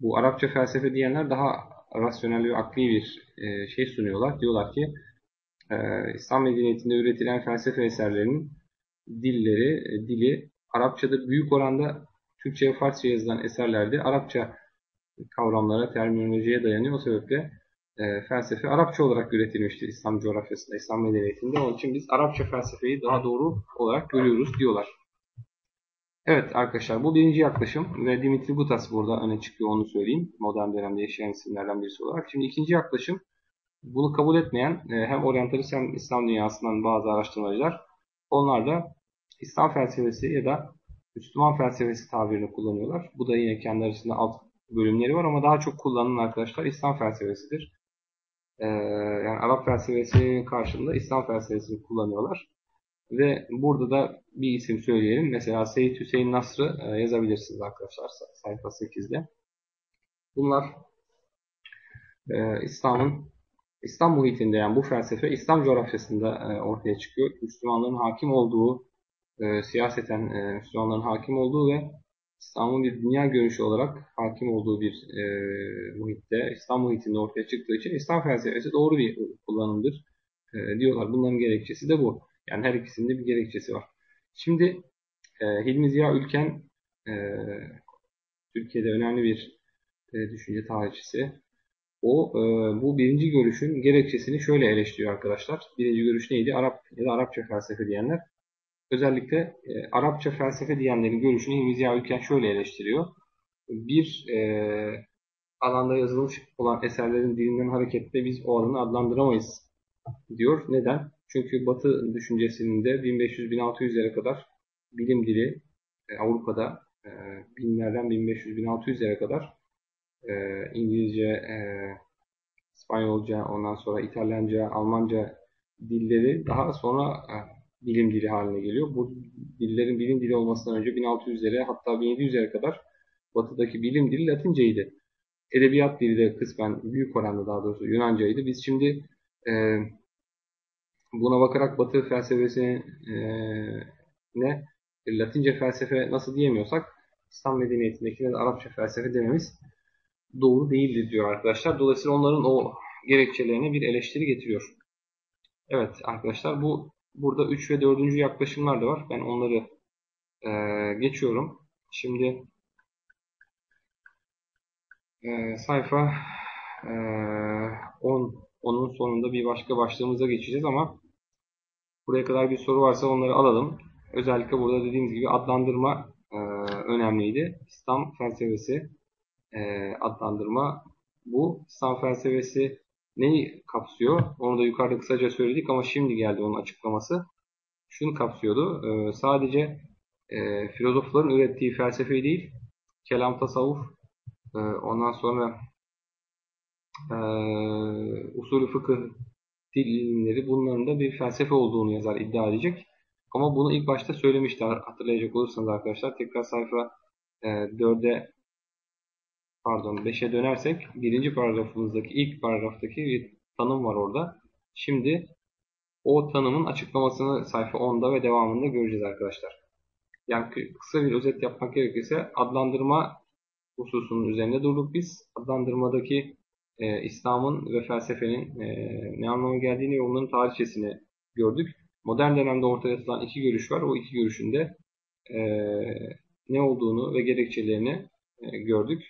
bu Arapça felsefe diyenler daha rasyonel ve akli bir şey sunuyorlar. Diyorlar ki İslam medeniyetinde üretilen felsefe eserlerinin dilleri, dili Arapçada büyük oranda Türkçe ve Farsça yazılan eserlerde Arapça kavramlara, terminolojiye dayanıyor. O sebeple e, felsefe Arapça olarak üretilmiştir İslam coğrafyasında, İslam medeniyetinde. Onun için biz Arapça felsefeyi daha doğru olarak görüyoruz diyorlar. Evet arkadaşlar bu birinci yaklaşım ve Dimitri Gutas burada öne çıkıyor onu söyleyeyim. Modern dönemde yaşayan isimlerden birisi olarak. Şimdi ikinci yaklaşım bunu kabul etmeyen e, hem oryantalist hem İslam dünyasından bazı araştırmacılar onlar da İslam felsefesi ya da Müslüman felsefesi tabirini kullanıyorlar. Bu da yine kendi arasında alt bölümleri var ama daha çok kullanılan arkadaşlar İslam felsefesidir. Ee, yani Arap felsefesinin karşılığında İslam felsefesini kullanıyorlar. Ve burada da bir isim söyleyelim. Mesela Seyyid Hüseyin Nasr'ı e, yazabilirsiniz arkadaşlar sayfa 8'de. Bunlar e, İslam'ın İslam muhitinde yani bu felsefe İslam coğrafyasında e, ortaya çıkıyor. Müslümanların hakim olduğu e, siyaseten e, Müslümanların hakim olduğu ve İslam'ın bir dünya görüşü olarak hakim olduğu bir e, muhitte, İslam muhitinde ortaya çıktığı için İslam felsefesi doğru bir kullanımdır e, diyorlar. Bunların gerekçesi de bu. Yani her ikisinde bir gerekçesi var. Şimdi e, Hilmi Ziya Ülken e, Türkiye'de önemli bir e, düşünce tarihçisi. O e, bu birinci görüşün gerekçesini şöyle eleştiriyor arkadaşlar. Birinci görüş neydi? Arap ya da Arapça felsefe diyenler özellikle e, Arapça felsefe diyenlerin görüşünü İlmi Ziya Ülken şöyle eleştiriyor. Bir e, alanda yazılmış olan eserlerin dilinden hareketle biz o alanı adlandıramayız diyor. Neden? Çünkü Batı düşüncesinde 1500-1600'lere kadar bilim dili e, Avrupa'da e, binlerden 1500-1600'lere kadar e, İngilizce, e, İspanyolca, ondan sonra İtalyanca, Almanca dilleri daha sonra e, bilim dili haline geliyor. Bu dillerin bilim dili olmasından önce 1600'lere hatta 1700'lere kadar batıdaki bilim dili Latinceydi. Edebiyat dili de kısmen büyük oranda daha doğrusu Yunancaydı. Biz şimdi e, buna bakarak Batı felsefesine e, Latince felsefe nasıl diyemiyorsak İslam medeniyetindekine de Arapça felsefe dememiz doğru değildir diyor arkadaşlar. Dolayısıyla onların o gerekçelerine bir eleştiri getiriyor. Evet arkadaşlar bu Burada 3 ve 4. yaklaşımlar da var. Ben onları e, geçiyorum. Şimdi e, sayfa e, 10 onun sonunda bir başka başlığımıza geçeceğiz ama buraya kadar bir soru varsa onları alalım. Özellikle burada dediğimiz gibi adlandırma e, önemliydi. İslam felsefesi e, adlandırma bu. İslam felsefesi neyi kapsıyor? Onu da yukarıda kısaca söyledik ama şimdi geldi onun açıklaması. Şunu kapsıyordu. E, sadece e, filozofların ürettiği felsefeyi değil, kelam tasavvuf e, ondan sonra e, usulü fıkıh dil ilimleri bunların da bir felsefe olduğunu yazar iddia edecek. Ama bunu ilk başta söylemişti hatırlayacak olursanız arkadaşlar. Tekrar sayfa e, 4'e pardon 5'e dönersek birinci paragrafımızdaki ilk paragraftaki bir tanım var orada. Şimdi o tanımın açıklamasını sayfa 10'da ve devamında göreceğiz arkadaşlar. Yani kısa bir özet yapmak gerekirse adlandırma hususunun üzerinde durduk biz. Adlandırmadaki e, İslam'ın ve felsefenin e, ne anlama geldiğini ve onların tarihçesini gördük. Modern dönemde ortaya atılan iki görüş var. O iki görüşün de e, ne olduğunu ve gerekçelerini e, gördük.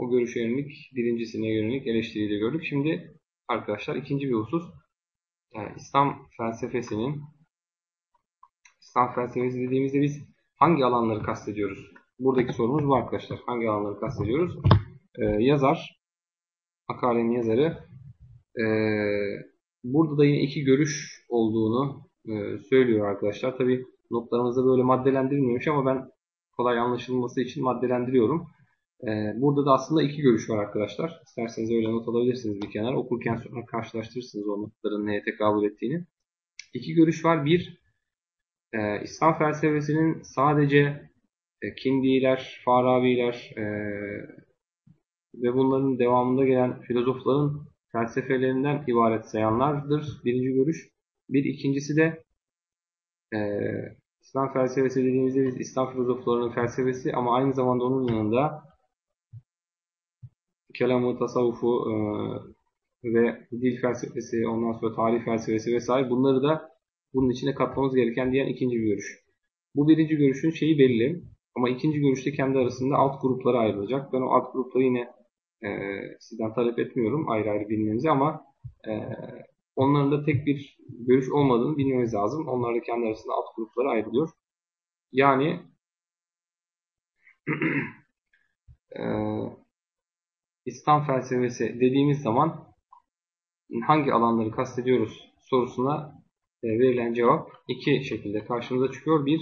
O görüşe yönelik birincisine yönelik eleştiriyi de gördük. Şimdi arkadaşlar ikinci bir husus yani İslam felsefesinin İslam felsefesi dediğimizde biz hangi alanları kastediyoruz? Buradaki sorumuz bu arkadaşlar. Hangi alanları kastediyoruz? Ee, yazar, makalenin yazarı e, burada da yine iki görüş olduğunu e, söylüyor arkadaşlar. Tabi notlarımızda böyle maddelendirilmemiş ama ben kolay anlaşılması için maddelendiriyorum. Ee, burada da aslında iki görüş var arkadaşlar. İsterseniz öyle not alabilirsiniz bir kenar. Okurken sonra karşılaştırırsınız o notların neye tekabül ettiğini. İki görüş var. Bir, e, İslam felsefesinin sadece e, Kindiler, Farabiler e, ve bunların devamında gelen filozofların felsefelerinden ibaret sayanlardır. Birinci görüş. Bir ikincisi de e, İslam felsefesi dediğimizde biz İslam filozoflarının felsefesi ama aynı zamanda onun yanında kelamı, tasavvufu e, ve dil felsefesi, ondan sonra tarih felsefesi vesaire bunları da bunun içine katmamız gereken diyen ikinci bir görüş. Bu birinci görüşün şeyi belli ama ikinci görüşte kendi arasında alt gruplara ayrılacak. Ben o alt grupları yine e, sizden talep etmiyorum ayrı ayrı bilmenizi ama e, onların da tek bir görüş olmadığını bilmemiz lazım. Onlar da kendi arasında alt gruplara ayrılıyor. Yani e, İslam felsefesi dediğimiz zaman hangi alanları kastediyoruz sorusuna e, verilen cevap iki şekilde karşımıza çıkıyor. Bir,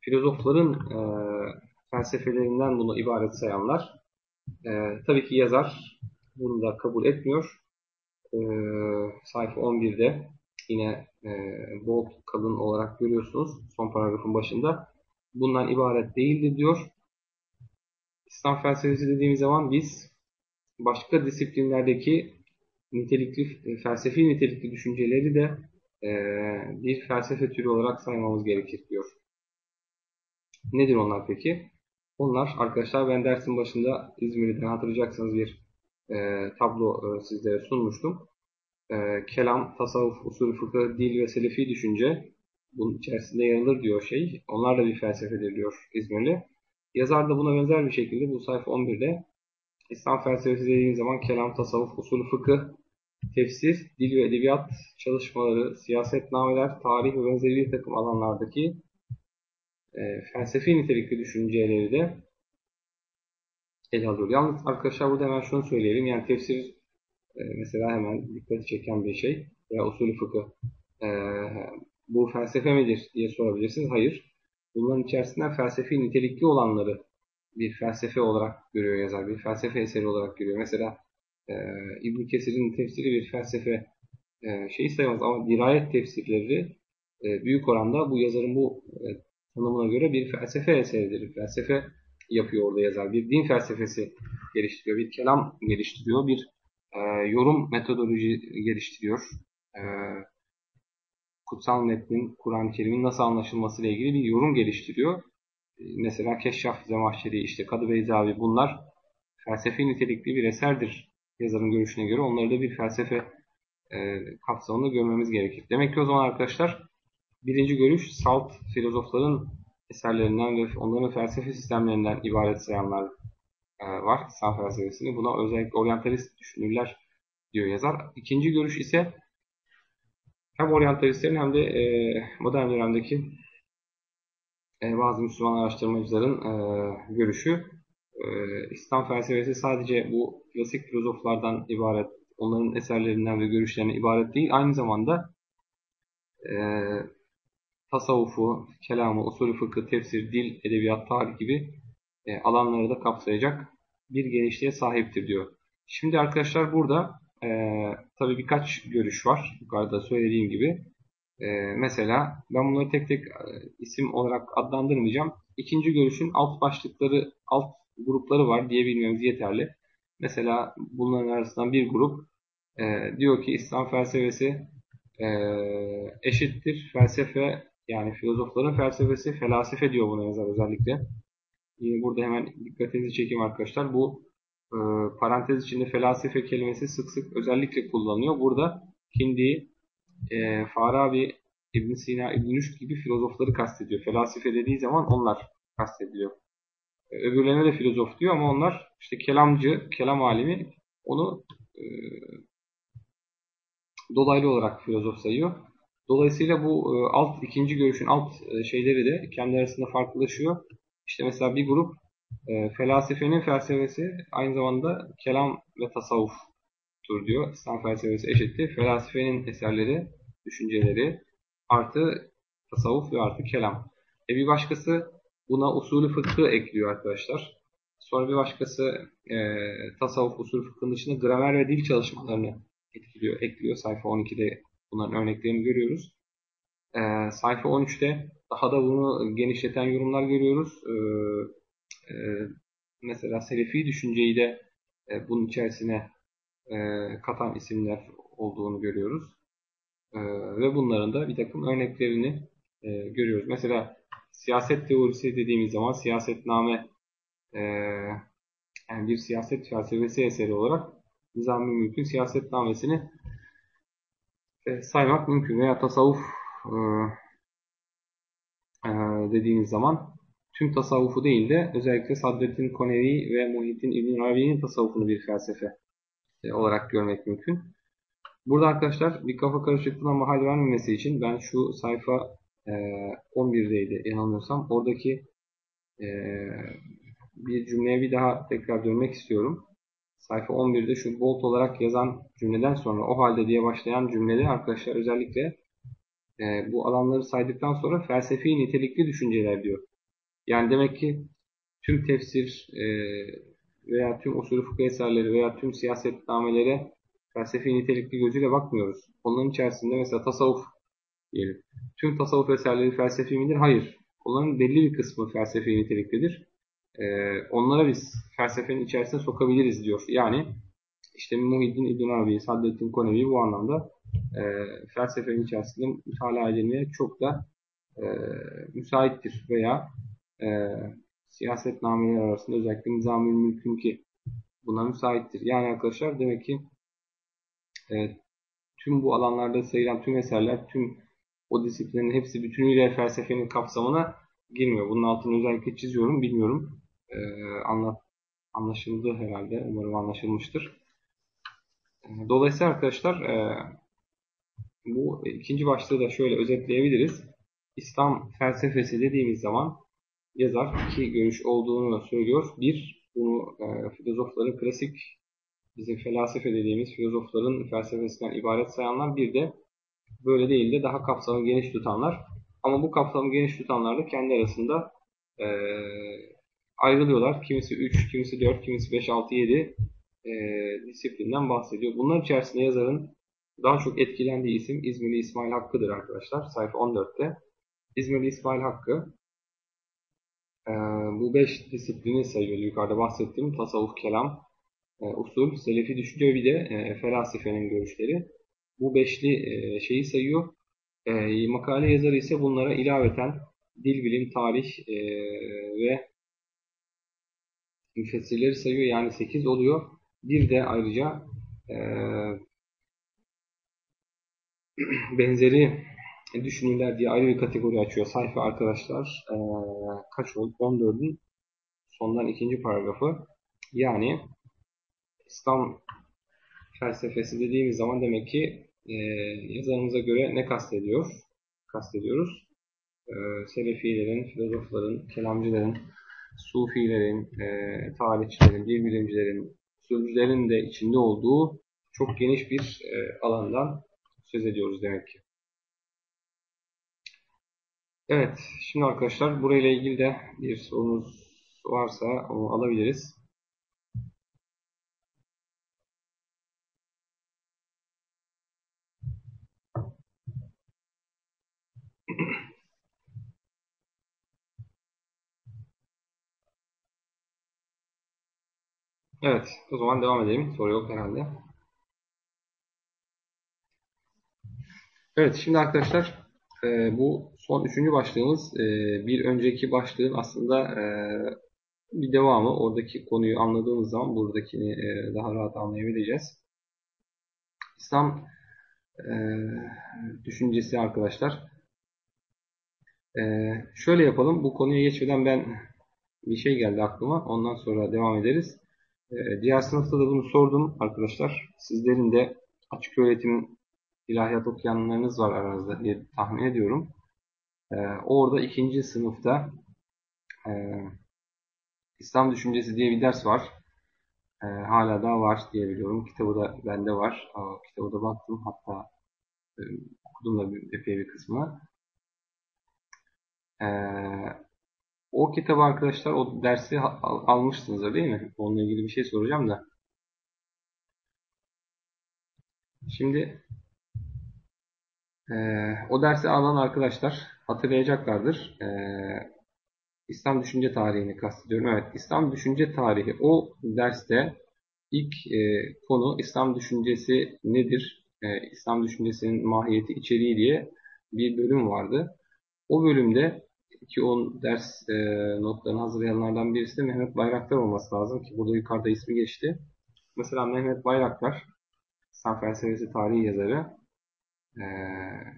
filozofların e, felsefelerinden bunu ibaret sayanlar. E, tabii ki yazar bunu da kabul etmiyor. E, sayfa 11'de yine e, bold kalın olarak görüyorsunuz son paragrafın başında. Bundan ibaret değildir diyor. İslam felsefesi dediğimiz zaman biz başka disiplinlerdeki nitelikli, felsefi nitelikli düşünceleri de e, bir felsefe türü olarak saymamız gerekir diyor. Nedir onlar peki? Onlar arkadaşlar ben dersin başında İzmir'den hatırlayacaksınız bir e, tablo e, sizlere sunmuştum. E, kelam, tasavvuf, usulü fıkıh, dil ve selefi düşünce bunun içerisinde yer alır diyor şey. Onlar da bir felsefedir diyor İzmirli. Yazar da buna benzer bir şekilde bu sayfa 11'de İslam felsefesi dediğimiz zaman kelam, tasavvuf, usulü fıkıh, tefsir, dil ve edebiyat çalışmaları, siyasetnameler, tarih ve benzeri bir takım alanlardaki e, felsefi nitelikli düşünceleri de ele alıyor. Yalnız arkadaşlar burada hemen şunu söyleyelim. Yani tefsir e, mesela hemen dikkati çeken bir şey veya usulü fıkıh e, bu felsefe midir diye sorabilirsiniz. Hayır. Bunların içerisinden felsefi nitelikli olanları bir felsefe olarak görüyor yazar. Bir felsefe eseri olarak görüyor. Mesela e, İbn Kesir'in tefsiri bir felsefe e, şeyi sayılmaz ama dirayet tefsirleri e, büyük oranda bu yazarın bu e, tanımına göre bir felsefe eseridir. Felsefe yapıyor orada yazar. Bir din felsefesi geliştiriyor. Bir kelam geliştiriyor. Bir e, yorum metodoloji geliştiriyor. E, kutsal metnin, Kur'an-ı Kerim'in nasıl anlaşılması ile ilgili bir yorum geliştiriyor. Mesela Keşşaf Zemahşeri, işte Kadı Beyzavi bunlar felsefi nitelikli bir eserdir yazarın görüşüne göre onları da bir felsefe e, kapsamında görmemiz gerekir. Demek ki o zaman arkadaşlar birinci görüş salt filozofların eserlerinden ve onların felsefe sistemlerinden ibaret sayanlar e, var İslam felsefesini. Buna özellikle oryantalist düşünürler diyor yazar. İkinci görüş ise hem oryantalistlerin hem de e, modern dönemdeki e, bazı Müslüman araştırmacıların e, görüşü e, İslam felsefesi sadece bu klasik filozoflardan ibaret, onların eserlerinden ve görüşlerinden ibaret değil, aynı zamanda e, tasavvufu, kelamı, usulü fıkıh, tefsir, dil, edebiyat, tarih gibi e, alanları da kapsayacak bir genişliğe sahiptir diyor. Şimdi arkadaşlar burada e, tabii birkaç görüş var. Yukarıda söylediğim gibi. E, mesela ben bunları tek tek e, isim olarak adlandırmayacağım. İkinci görüşün alt başlıkları, alt grupları var diyebilmemiz yeterli. Mesela bunların arasından bir grup e, diyor ki İslam felsefesi e, eşittir felsefe yani filozofların felsefesi felasife diyor buna yazar özellikle. Yine burada hemen dikkatinizi çekeyim arkadaşlar. Bu e, parantez içinde felasife kelimesi sık sık özellikle kullanılıyor. Burada Kindi, e, Farabi, İbn Sina, İbn Rüşd gibi filozofları kastediyor. Felasife dediği zaman onlar kastediliyor. E, öbürlerine de filozof diyor ama onlar işte kelamcı, kelam alimi onu e, dolaylı olarak filozof sayıyor. Dolayısıyla bu e, alt ikinci görüşün alt e, şeyleri de kendi arasında farklılaşıyor. İşte mesela bir grup e, felsefenin felsefesi aynı zamanda kelam ve tasavvuftur diyor. İslam felsefesi eşittir. Felsefenin eserleri, düşünceleri artı tasavvuf ve artı kelam. E bir başkası buna usulü fıkhı ekliyor arkadaşlar. Sonra bir başkası e, tasavvuf usulü fıkhının dışında gramer ve dil çalışmalarını etkiliyor, ekliyor. Sayfa 12'de bunların örneklerini görüyoruz. E, sayfa 13'te daha da bunu genişleten yorumlar görüyoruz. E, e, mesela Selefi düşünceyi de e, bunun içerisine e, katan isimler olduğunu görüyoruz. E, ve bunların da bir takım örneklerini e, görüyoruz. Mesela siyaset teorisi dediğimiz zaman siyasetname e, yani bir siyaset felsefesi eseri olarak Nizami Mülk'ün siyasetnamesini e, saymak mümkün veya tasavvuf e, e, dediğimiz zaman tüm tasavvufu değil de özellikle Saddettin Konevi ve Muhittin İbn Arabi'nin tasavvufunu bir felsefe olarak görmek mümkün. Burada arkadaşlar bir kafa karışıklığına mahal vermemesi için ben şu sayfa e, 11'deydi yanılmıyorsam oradaki e, bir cümleye bir daha tekrar dönmek istiyorum. Sayfa 11'de şu bolt olarak yazan cümleden sonra o halde diye başlayan cümlede arkadaşlar özellikle e, bu alanları saydıktan sonra felsefi nitelikli düşünceler diyor. Yani demek ki tüm tefsir e, veya tüm usulü fıkıh eserleri veya tüm siyasetnamelere felsefi nitelikli gözüyle bakmıyoruz. Onların içerisinde mesela tasavvuf diyelim. Tüm tasavvuf eserleri felsefi midir? Hayır. Onların belli bir kısmı felsefi niteliklidir. Ee, onlara biz felsefenin içerisine sokabiliriz diyor. Yani işte Muhyiddin İbn Arabi, Saddettin Konevi bu anlamda e, felsefenin içerisinde mütalaa edilmeye çok da e, müsaittir veya e, siyaset nameler arasında özellikle nizam-ı mülkün ki buna müsaittir. Yani arkadaşlar demek ki e, tüm bu alanlarda sayılan tüm eserler, tüm o disiplinin hepsi bütünüyle felsefenin kapsamına girmiyor. Bunun altını özellikle çiziyorum. Bilmiyorum. Ee, anlat, anlaşıldı herhalde. Umarım anlaşılmıştır. Ee, dolayısıyla arkadaşlar e, bu ikinci başlığı da şöyle özetleyebiliriz. İslam felsefesi dediğimiz zaman yazar iki görüş olduğunu söylüyor. Bir, bunu e, filozofların klasik bizim felsefe dediğimiz filozofların felsefesinden ibaret sayanlar bir de böyle değil de daha kapsamı geniş tutanlar. Ama bu kapsamı geniş tutanlar da kendi arasında e, ayrılıyorlar. Kimisi 3, kimisi 4, kimisi 5, 6, 7 e, disiplinden bahsediyor. Bunların içerisinde yazarın daha çok etkilendiği isim İzmirli İsmail Hakkı'dır arkadaşlar. Sayfa 14'te. İzmirli İsmail Hakkı e, bu 5 disiplini sayıyor. Yukarıda bahsettiğim tasavvuf, kelam, e, usul, selefi düşünce bir de e, felsefenin görüşleri. Bu beşli e, şeyi sayıyor. E, makale yazarı ise bunlara ilaveten dil bilim, tarih e, ve müfessirleri sayıyor. Yani 8 oluyor. Bir de ayrıca e, benzeri düşünürler diye ayrı bir kategori açıyor. Sayfa arkadaşlar e, kaç oldu? 14'ün sondan ikinci paragrafı. Yani İslam felsefesi dediğimiz zaman demek ki e, yazarımıza göre ne kastediyor? Kastediyoruz. E, Selefilerin, filozofların, kelamcıların, Sufilerin, e, tarihçilerin, dil bilimcilerin, sözcülerin de içinde olduğu çok geniş bir e, alandan söz ediyoruz demek ki. Evet, şimdi arkadaşlar burayla ilgili de bir sorunuz varsa onu alabiliriz. Evet, o zaman devam edelim. Soru yok herhalde. Evet, şimdi arkadaşlar e, bu son üçüncü başlığımız e, bir önceki başlığın aslında e, bir devamı. Oradaki konuyu anladığımız zaman buradakini e, daha rahat anlayabileceğiz. İslam düşüncesi arkadaşlar. Şöyle yapalım. Bu konuya geçmeden ben bir şey geldi aklıma. Ondan sonra devam ederiz. Diğer sınıfta da bunu sordum arkadaşlar. Sizlerin de açık öğretim ilahiyat okuyanlarınız var aranızda diye tahmin ediyorum. E, orada ikinci sınıfta e, İslam düşüncesi diye bir ders var. E, hala da var diye biliyorum. Kitabı da bende var. O, kitabı da baktım. Hatta e, okudum da bir, epey bir kısmı. E, o kitabı arkadaşlar o dersi al, almışsınız değil mi? Onunla ilgili bir şey soracağım da. Şimdi e, o dersi alan arkadaşlar hatırlayacaklardır. E, İslam düşünce tarihini kastediyorum. Evet, İslam düşünce tarihi. O derste ilk e, konu İslam düşüncesi nedir? E, İslam düşüncesinin mahiyeti, içeriği diye bir bölüm vardı. O bölümde ki o ders e, notlarını hazırlayanlardan birisi de Mehmet Bayraktar olması lazım ki burada yukarıda ismi geçti. Mesela Mehmet Bayraktar, İslam felsefesi tarihi yazarı. E,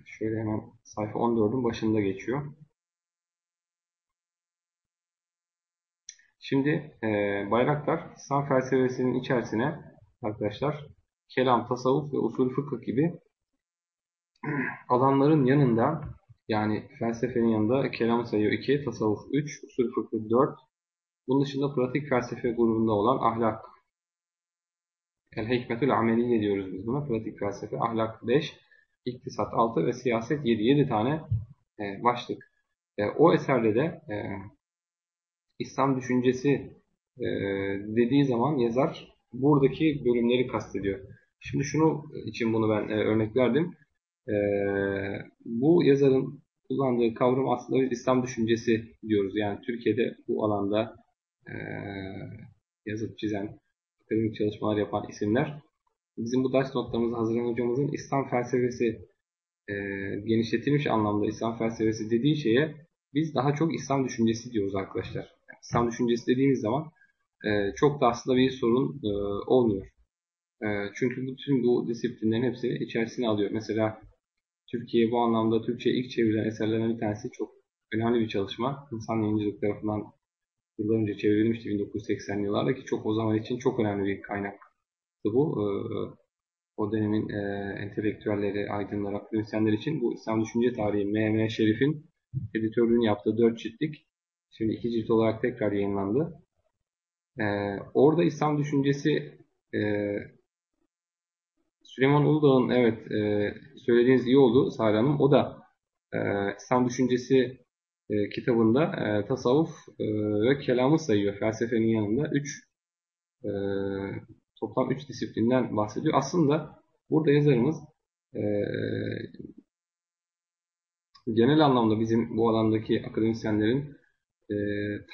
şöyle hemen sayfa 14'ün başında geçiyor. Şimdi e, Bayraktar İslam felsefesinin içerisine arkadaşlar kelam, tasavvuf ve usul fıkıh gibi alanların yanında yani felsefenin yanında kelam sayıyor 2, tasavvuf 3, usul fıkıh 4. Bunun dışında pratik felsefe grubunda olan ahlak El hikmetül ameliye diyoruz biz buna. Pratik felsefe, ahlak 5, iktisat 6 ve siyaset 7. 7 tane e, başlık. E, o eserde de e, İslam düşüncesi e, dediği zaman yazar buradaki bölümleri kastediyor. Şimdi şunu için bunu ben e, örnek verdim. E, bu yazarın kullandığı kavram aslında biz İslam düşüncesi diyoruz. Yani Türkiye'de bu alanda e, yazıp çizen, akademik çalışmalar yapan isimler. Bizim bu ders notlarımızı hazırlayan hocamızın İslam felsefesi e, genişletilmiş anlamda İslam felsefesi dediği şeye biz daha çok İslam düşüncesi diyoruz arkadaşlar. İslam düşüncesi dediğimiz zaman e, çok da aslında bir sorun e, olmuyor. E, çünkü bütün bu disiplinlerin hepsini içerisine alıyor. Mesela Türkiye bu anlamda Türkçe ilk çevrilen eserlerden bir tanesi çok önemli bir çalışma. İnsan yayıncılık tarafından yıllar önce çevrilmişti 1980'li yıllarda ki çok o zaman için çok önemli bir bu. E, o dönemin e, entelektüelleri, aydınlar, akademisyenler için bu İslam Düşünce Tarihi M.M. Şerif'in editörlüğünü yaptığı 4 ciltlik Şimdi iki cilt olarak tekrar yayınlandı. Ee, orada İslam düşüncesi e, Süleyman Uludağ'ın evet e, söylediğiniz iyi oldu Sare Hanım. O da İslam düşüncesi kitabında tasavvuf ve kelamı sayıyor. Felsefenin yanında 3 e, toplam 3 disiplinden bahsediyor. Aslında burada yazarımız e, genel anlamda bizim bu alandaki akademisyenlerin e,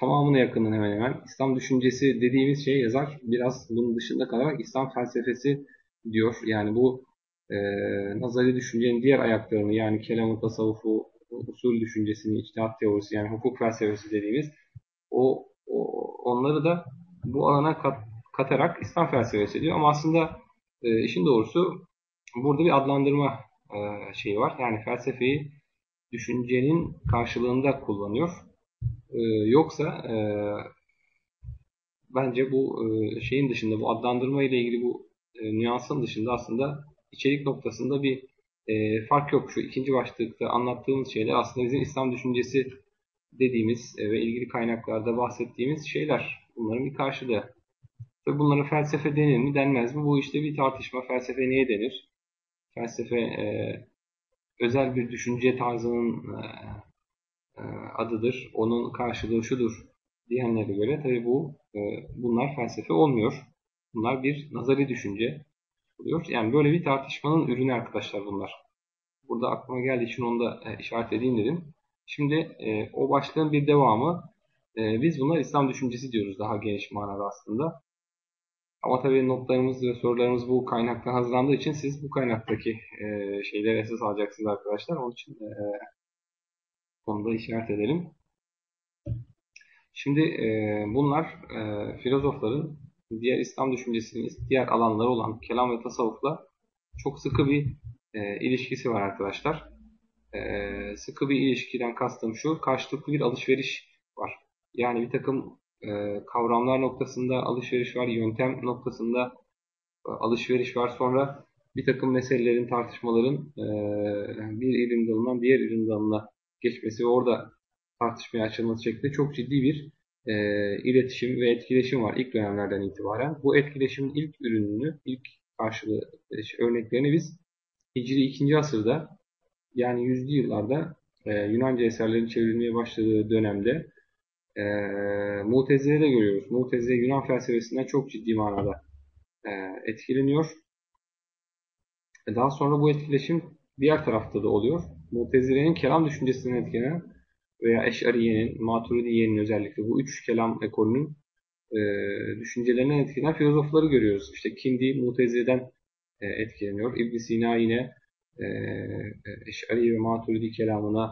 tamamına yakının hemen hemen İslam düşüncesi dediğimiz şey yazar biraz bunun dışında kalarak İslam felsefesi diyor. Yani bu e, nazari düşüncenin diğer ayaklarını yani kelamı, tasavvufu, usul düşüncesini, içtihat teorisi yani hukuk felsefesi dediğimiz o, o onları da bu alana kat, katarak İslam felsefesi diyor. Ama aslında e, işin doğrusu burada bir adlandırma e, şeyi var. Yani felsefeyi düşüncenin karşılığında kullanıyor. E, yoksa e, bence bu e, şeyin dışında bu adlandırma ile ilgili bu e, nüansın dışında aslında içerik noktasında bir e, fark yok. Şu ikinci başlıkta anlattığımız şeyler aslında bizim İslam düşüncesi dediğimiz e, ve ilgili kaynaklarda bahsettiğimiz şeyler. Bunların bir karşılığı. Tabi bunlara felsefe denir mi denmez mi? Bu işte bir tartışma. Felsefe neye denir? Felsefe e, özel bir düşünce tarzının e, e, adıdır, onun karşılığı şudur diyenlere göre tabi bu e, bunlar felsefe olmuyor. Bunlar bir nazari düşünce oluyor. Yani böyle bir tartışmanın ürünü arkadaşlar bunlar. Burada aklıma geldiği için onu da e, işaret edeyim dedim. Şimdi e, o başlığın bir devamı. E, biz bunlar İslam düşüncesi diyoruz daha geniş manada aslında. Ama tabii notlarımız ve sorularımız bu kaynaktan hazırlandığı için siz bu kaynaktaki e, şeyleri esas alacaksınız arkadaşlar. Onun için e, onu da işaret edelim. Şimdi e, bunlar e, filozofların diğer İslam düşüncesinin diğer alanları olan kelam ve tasavvufla çok sıkı bir e, ilişkisi var arkadaşlar. E, sıkı bir ilişkiden kastım şu, karşılıklı bir alışveriş var. Yani bir takım e, kavramlar noktasında alışveriş var, yöntem noktasında e, alışveriş var. Sonra bir takım meselelerin, tartışmaların e, bir ilim dalından diğer ilim dalına geçmesi ve orada tartışmaya açılması şeklinde çok ciddi bir e, iletişim ve etkileşim var ilk dönemlerden itibaren. Bu etkileşimin ilk ürününü, ilk karşılığı e, örneklerini biz Hicri 2. asırda yani yüzlü yıllarda Yunanca eserlerin çevrilmeye başladığı dönemde e, Mutezile'de görüyoruz. Mutezile Yunan felsefesinden çok ciddi manada e, etkileniyor. E, daha sonra bu etkileşim diğer tarafta da oluyor. Mutezile'nin kelam düşüncesinden etkilenen veya Eş'ariye'nin, Maturidiye'nin özellikle bu üç kelam ekolünün e, düşüncelerinden etkilenen filozofları görüyoruz. İşte Kindi Mutezile'den e, etkileniyor. ibn Sina yine e, Eş'ari ve Maturidi kelamına,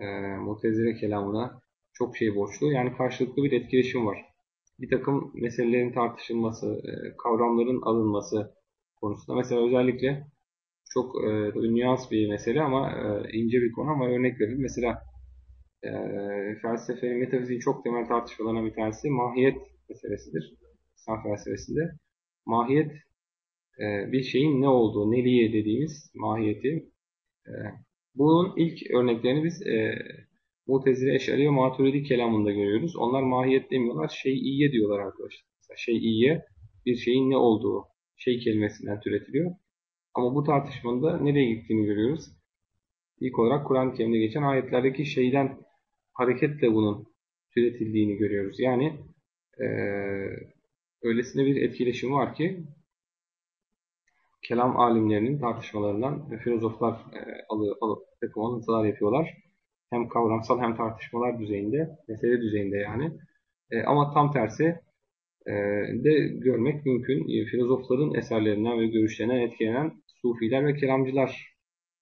e, Mutezile kelamına çok şey borçlu. Yani karşılıklı bir etkileşim var. Bir takım meselelerin tartışılması, e, kavramların alınması konusunda. Mesela özellikle çok e, nüans bir mesele ama e, ince bir konu ama örnek verelim. Mesela e, felsefe, metafiziğin çok temel tartışmalarından bir tanesi mahiyet meselesidir. İslam felsefesinde. Mahiyet e, bir şeyin ne olduğu, neliği dediğimiz mahiyeti. E, bunun ilk örneklerini biz e, Mutezile, Eşari ve Maturidi kelamında görüyoruz. Onlar mahiyet demiyorlar, şey iyiye diyorlar arkadaşlar. Mesela şey iyiye bir şeyin ne olduğu şey kelimesinden türetiliyor. Ama bu tartışmanın da nereye gittiğini görüyoruz. İlk olarak Kur'an-ı Kerim'de geçen ayetlerdeki şeyden hareketle bunun türetildiğini görüyoruz. Yani e, öylesine bir etkileşim var ki kelam alimlerinin tartışmalarından filozoflar e, alı, alıp takım alıntılar yapıyorlar. Hem kavramsal hem tartışmalar düzeyinde, mesele düzeyinde yani. E, ama tam tersi e, de görmek mümkün. E, filozofların eserlerinden ve görüşlerinden etkilenen sufiler ve kelamcılar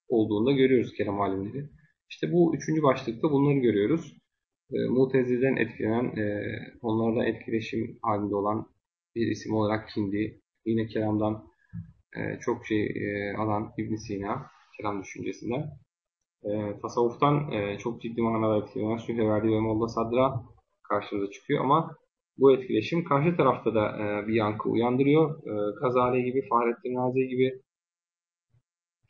olduğunda görüyoruz kelam alimleri. İşte bu üçüncü başlıkta bunları görüyoruz. E, Mutezile'den etkilenen, e, onlarla etkileşim halinde olan bir isim olarak Kindi, yine kelamdan e, çok şey e, alan ibn Sina, kelam düşüncesinden. E, tasavvuftan e, çok ciddi manada etkilenen Sühreverdi ve Molla Sadra karşımıza çıkıyor ama bu etkileşim karşı tarafta da e, bir yankı uyandırıyor. E, Gazali gibi, Fahrettin Razi gibi,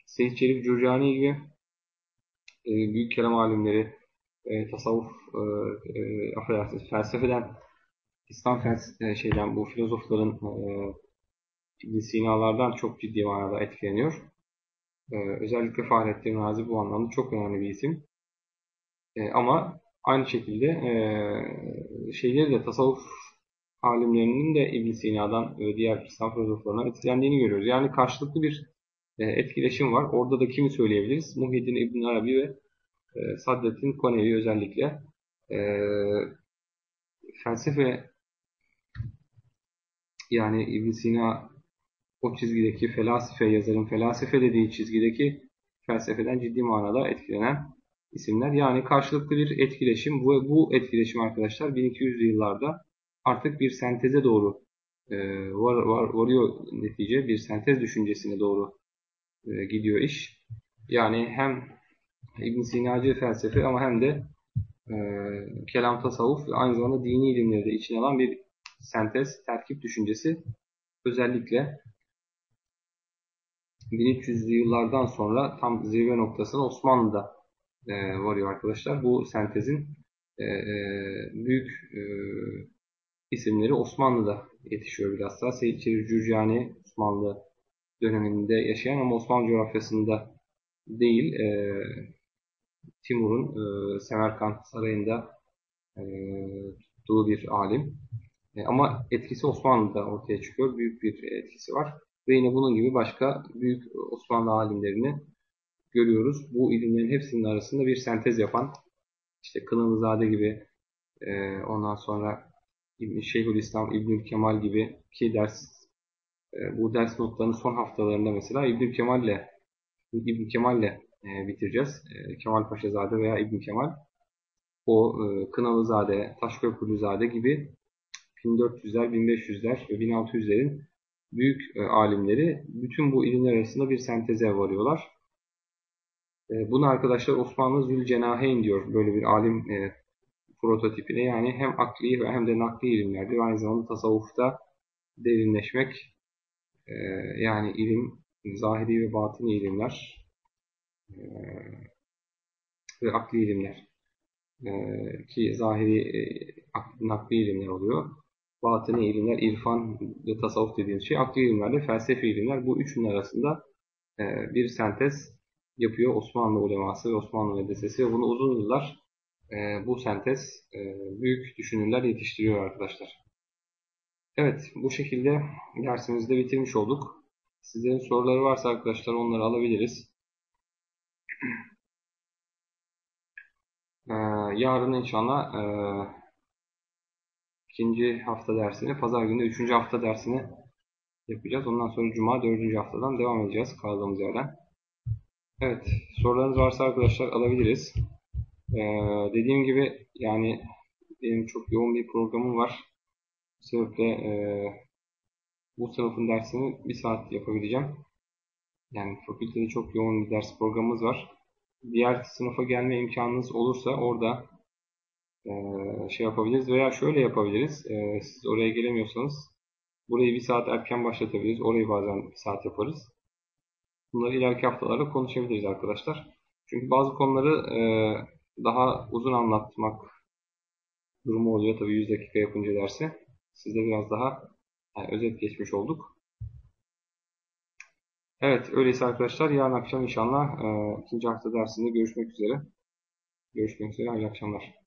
Seyyid Çelik Cürcani gibi e, büyük kelam alimleri e, tasavvuf e, e, affedersiniz felsefeden İslam felsefe e, şeyden bu filozofların e, Sina'lardan çok ciddi manada etkileniyor. E, özellikle Fahrettin Razi bu anlamda çok önemli bir isim. E, ama aynı şekilde e, şeyleri de tasavvuf alimlerinin de ibn Sina'dan diğer İslam filozoflarına etkilendiğini görüyoruz. Yani karşılıklı bir e, etkileşim var. Orada da kimi söyleyebiliriz? Muhyiddin İbn Arabi ve e, Saddettin Konevi özellikle felsefe yani ibn Sina o çizgideki felasife yazarın felasife dediği çizgideki felsefeden ciddi manada etkilenen isimler. Yani karşılıklı bir etkileşim. Bu, bu etkileşim arkadaşlar 1200'lü yıllarda artık bir senteze doğru e, var, var, varıyor netice bir sentez düşüncesine doğru e, gidiyor iş. Yani hem İbn Sinacı felsefe ama hem de e, kelam tasavvuf ve aynı zamanda dini ilimleri de içine alan bir sentez, terkip düşüncesi özellikle 1300'lü yıllardan sonra tam zirve noktasına Osmanlı'da e, varıyor arkadaşlar. Bu sentezin e, e, büyük e, isimleri Osmanlı'da yetişiyor bilhassa. Seyyid Çevir Cürcani Osmanlı döneminde yaşayan ama Osmanlı coğrafyasında değil e, Timur'un e, Semerkant Sarayı'nda e, tuttuğu bir alim. E, ama etkisi Osmanlı'da ortaya çıkıyor. Büyük bir etkisi var. Ve yine bunun gibi başka büyük Osmanlı alimlerini görüyoruz. Bu ilimlerin hepsinin arasında bir sentez yapan işte Kınalızade gibi e, ondan sonra Şeyhülislam İbn Kemal gibi ki ders e, bu ders notlarının son haftalarında mesela İbn Kemal'le İbn Kemal'le e, bitireceğiz. E, Kemal Paşazade veya İbn Kemal o e, Kınalızade, Taşköprülüzade gibi 1400'ler, 1500'ler ve 1600'lerin büyük e, alimleri bütün bu ilimler arasında bir senteze varıyorlar. E, bunu arkadaşlar Osmanlı Zülcenaheyn diyor böyle bir alim e, prototipine yani hem akli ve hem de nakli ilimlerde ve aynı zamanda tasavvufta derinleşmek yani ilim, zahiri ve batini ilimler ve akli ilimler ki zahiri nakli ilimler oluyor. Batini ilimler, irfan ve tasavvuf dediğimiz şey. Akli ilimler de felsefi ilimler. Bu üçünün arasında e, bir sentez yapıyor Osmanlı uleması ve Osmanlı medresesi bunu uzun yıllar e, bu sentez e, büyük düşünürler yetiştiriyor arkadaşlar. Evet bu şekilde dersimizi de bitirmiş olduk. Sizlerin soruları varsa arkadaşlar onları alabiliriz. Ee, yarın inşallah e, ikinci hafta dersini, pazar günü üçüncü hafta dersini yapacağız. Ondan sonra cuma dördüncü haftadan devam edeceğiz kaldığımız yerden. Evet, sorularınız varsa arkadaşlar alabiliriz. Ee, dediğim gibi yani benim çok yoğun bir programım var. Bu sebeple e, bu sınıfın dersini bir saat yapabileceğim. Yani fakültede çok yoğun bir ders programımız var. Diğer sınıfa gelme imkanınız olursa orada şey yapabiliriz veya şöyle yapabiliriz. E, siz oraya gelemiyorsanız burayı bir saat erken başlatabiliriz. Orayı bazen bir saat yaparız. Bunları ileriki haftalarda konuşabiliriz arkadaşlar. Çünkü bazı konuları e, daha uzun anlatmak durumu oluyor tabii 100 dakika yapınca dersi. Sizde biraz daha yani özet geçmiş olduk. Evet öyleyse arkadaşlar yarın akşam inşallah e, ikinci hafta dersinde görüşmek üzere. Görüşmek üzere. Hayırlı akşamlar.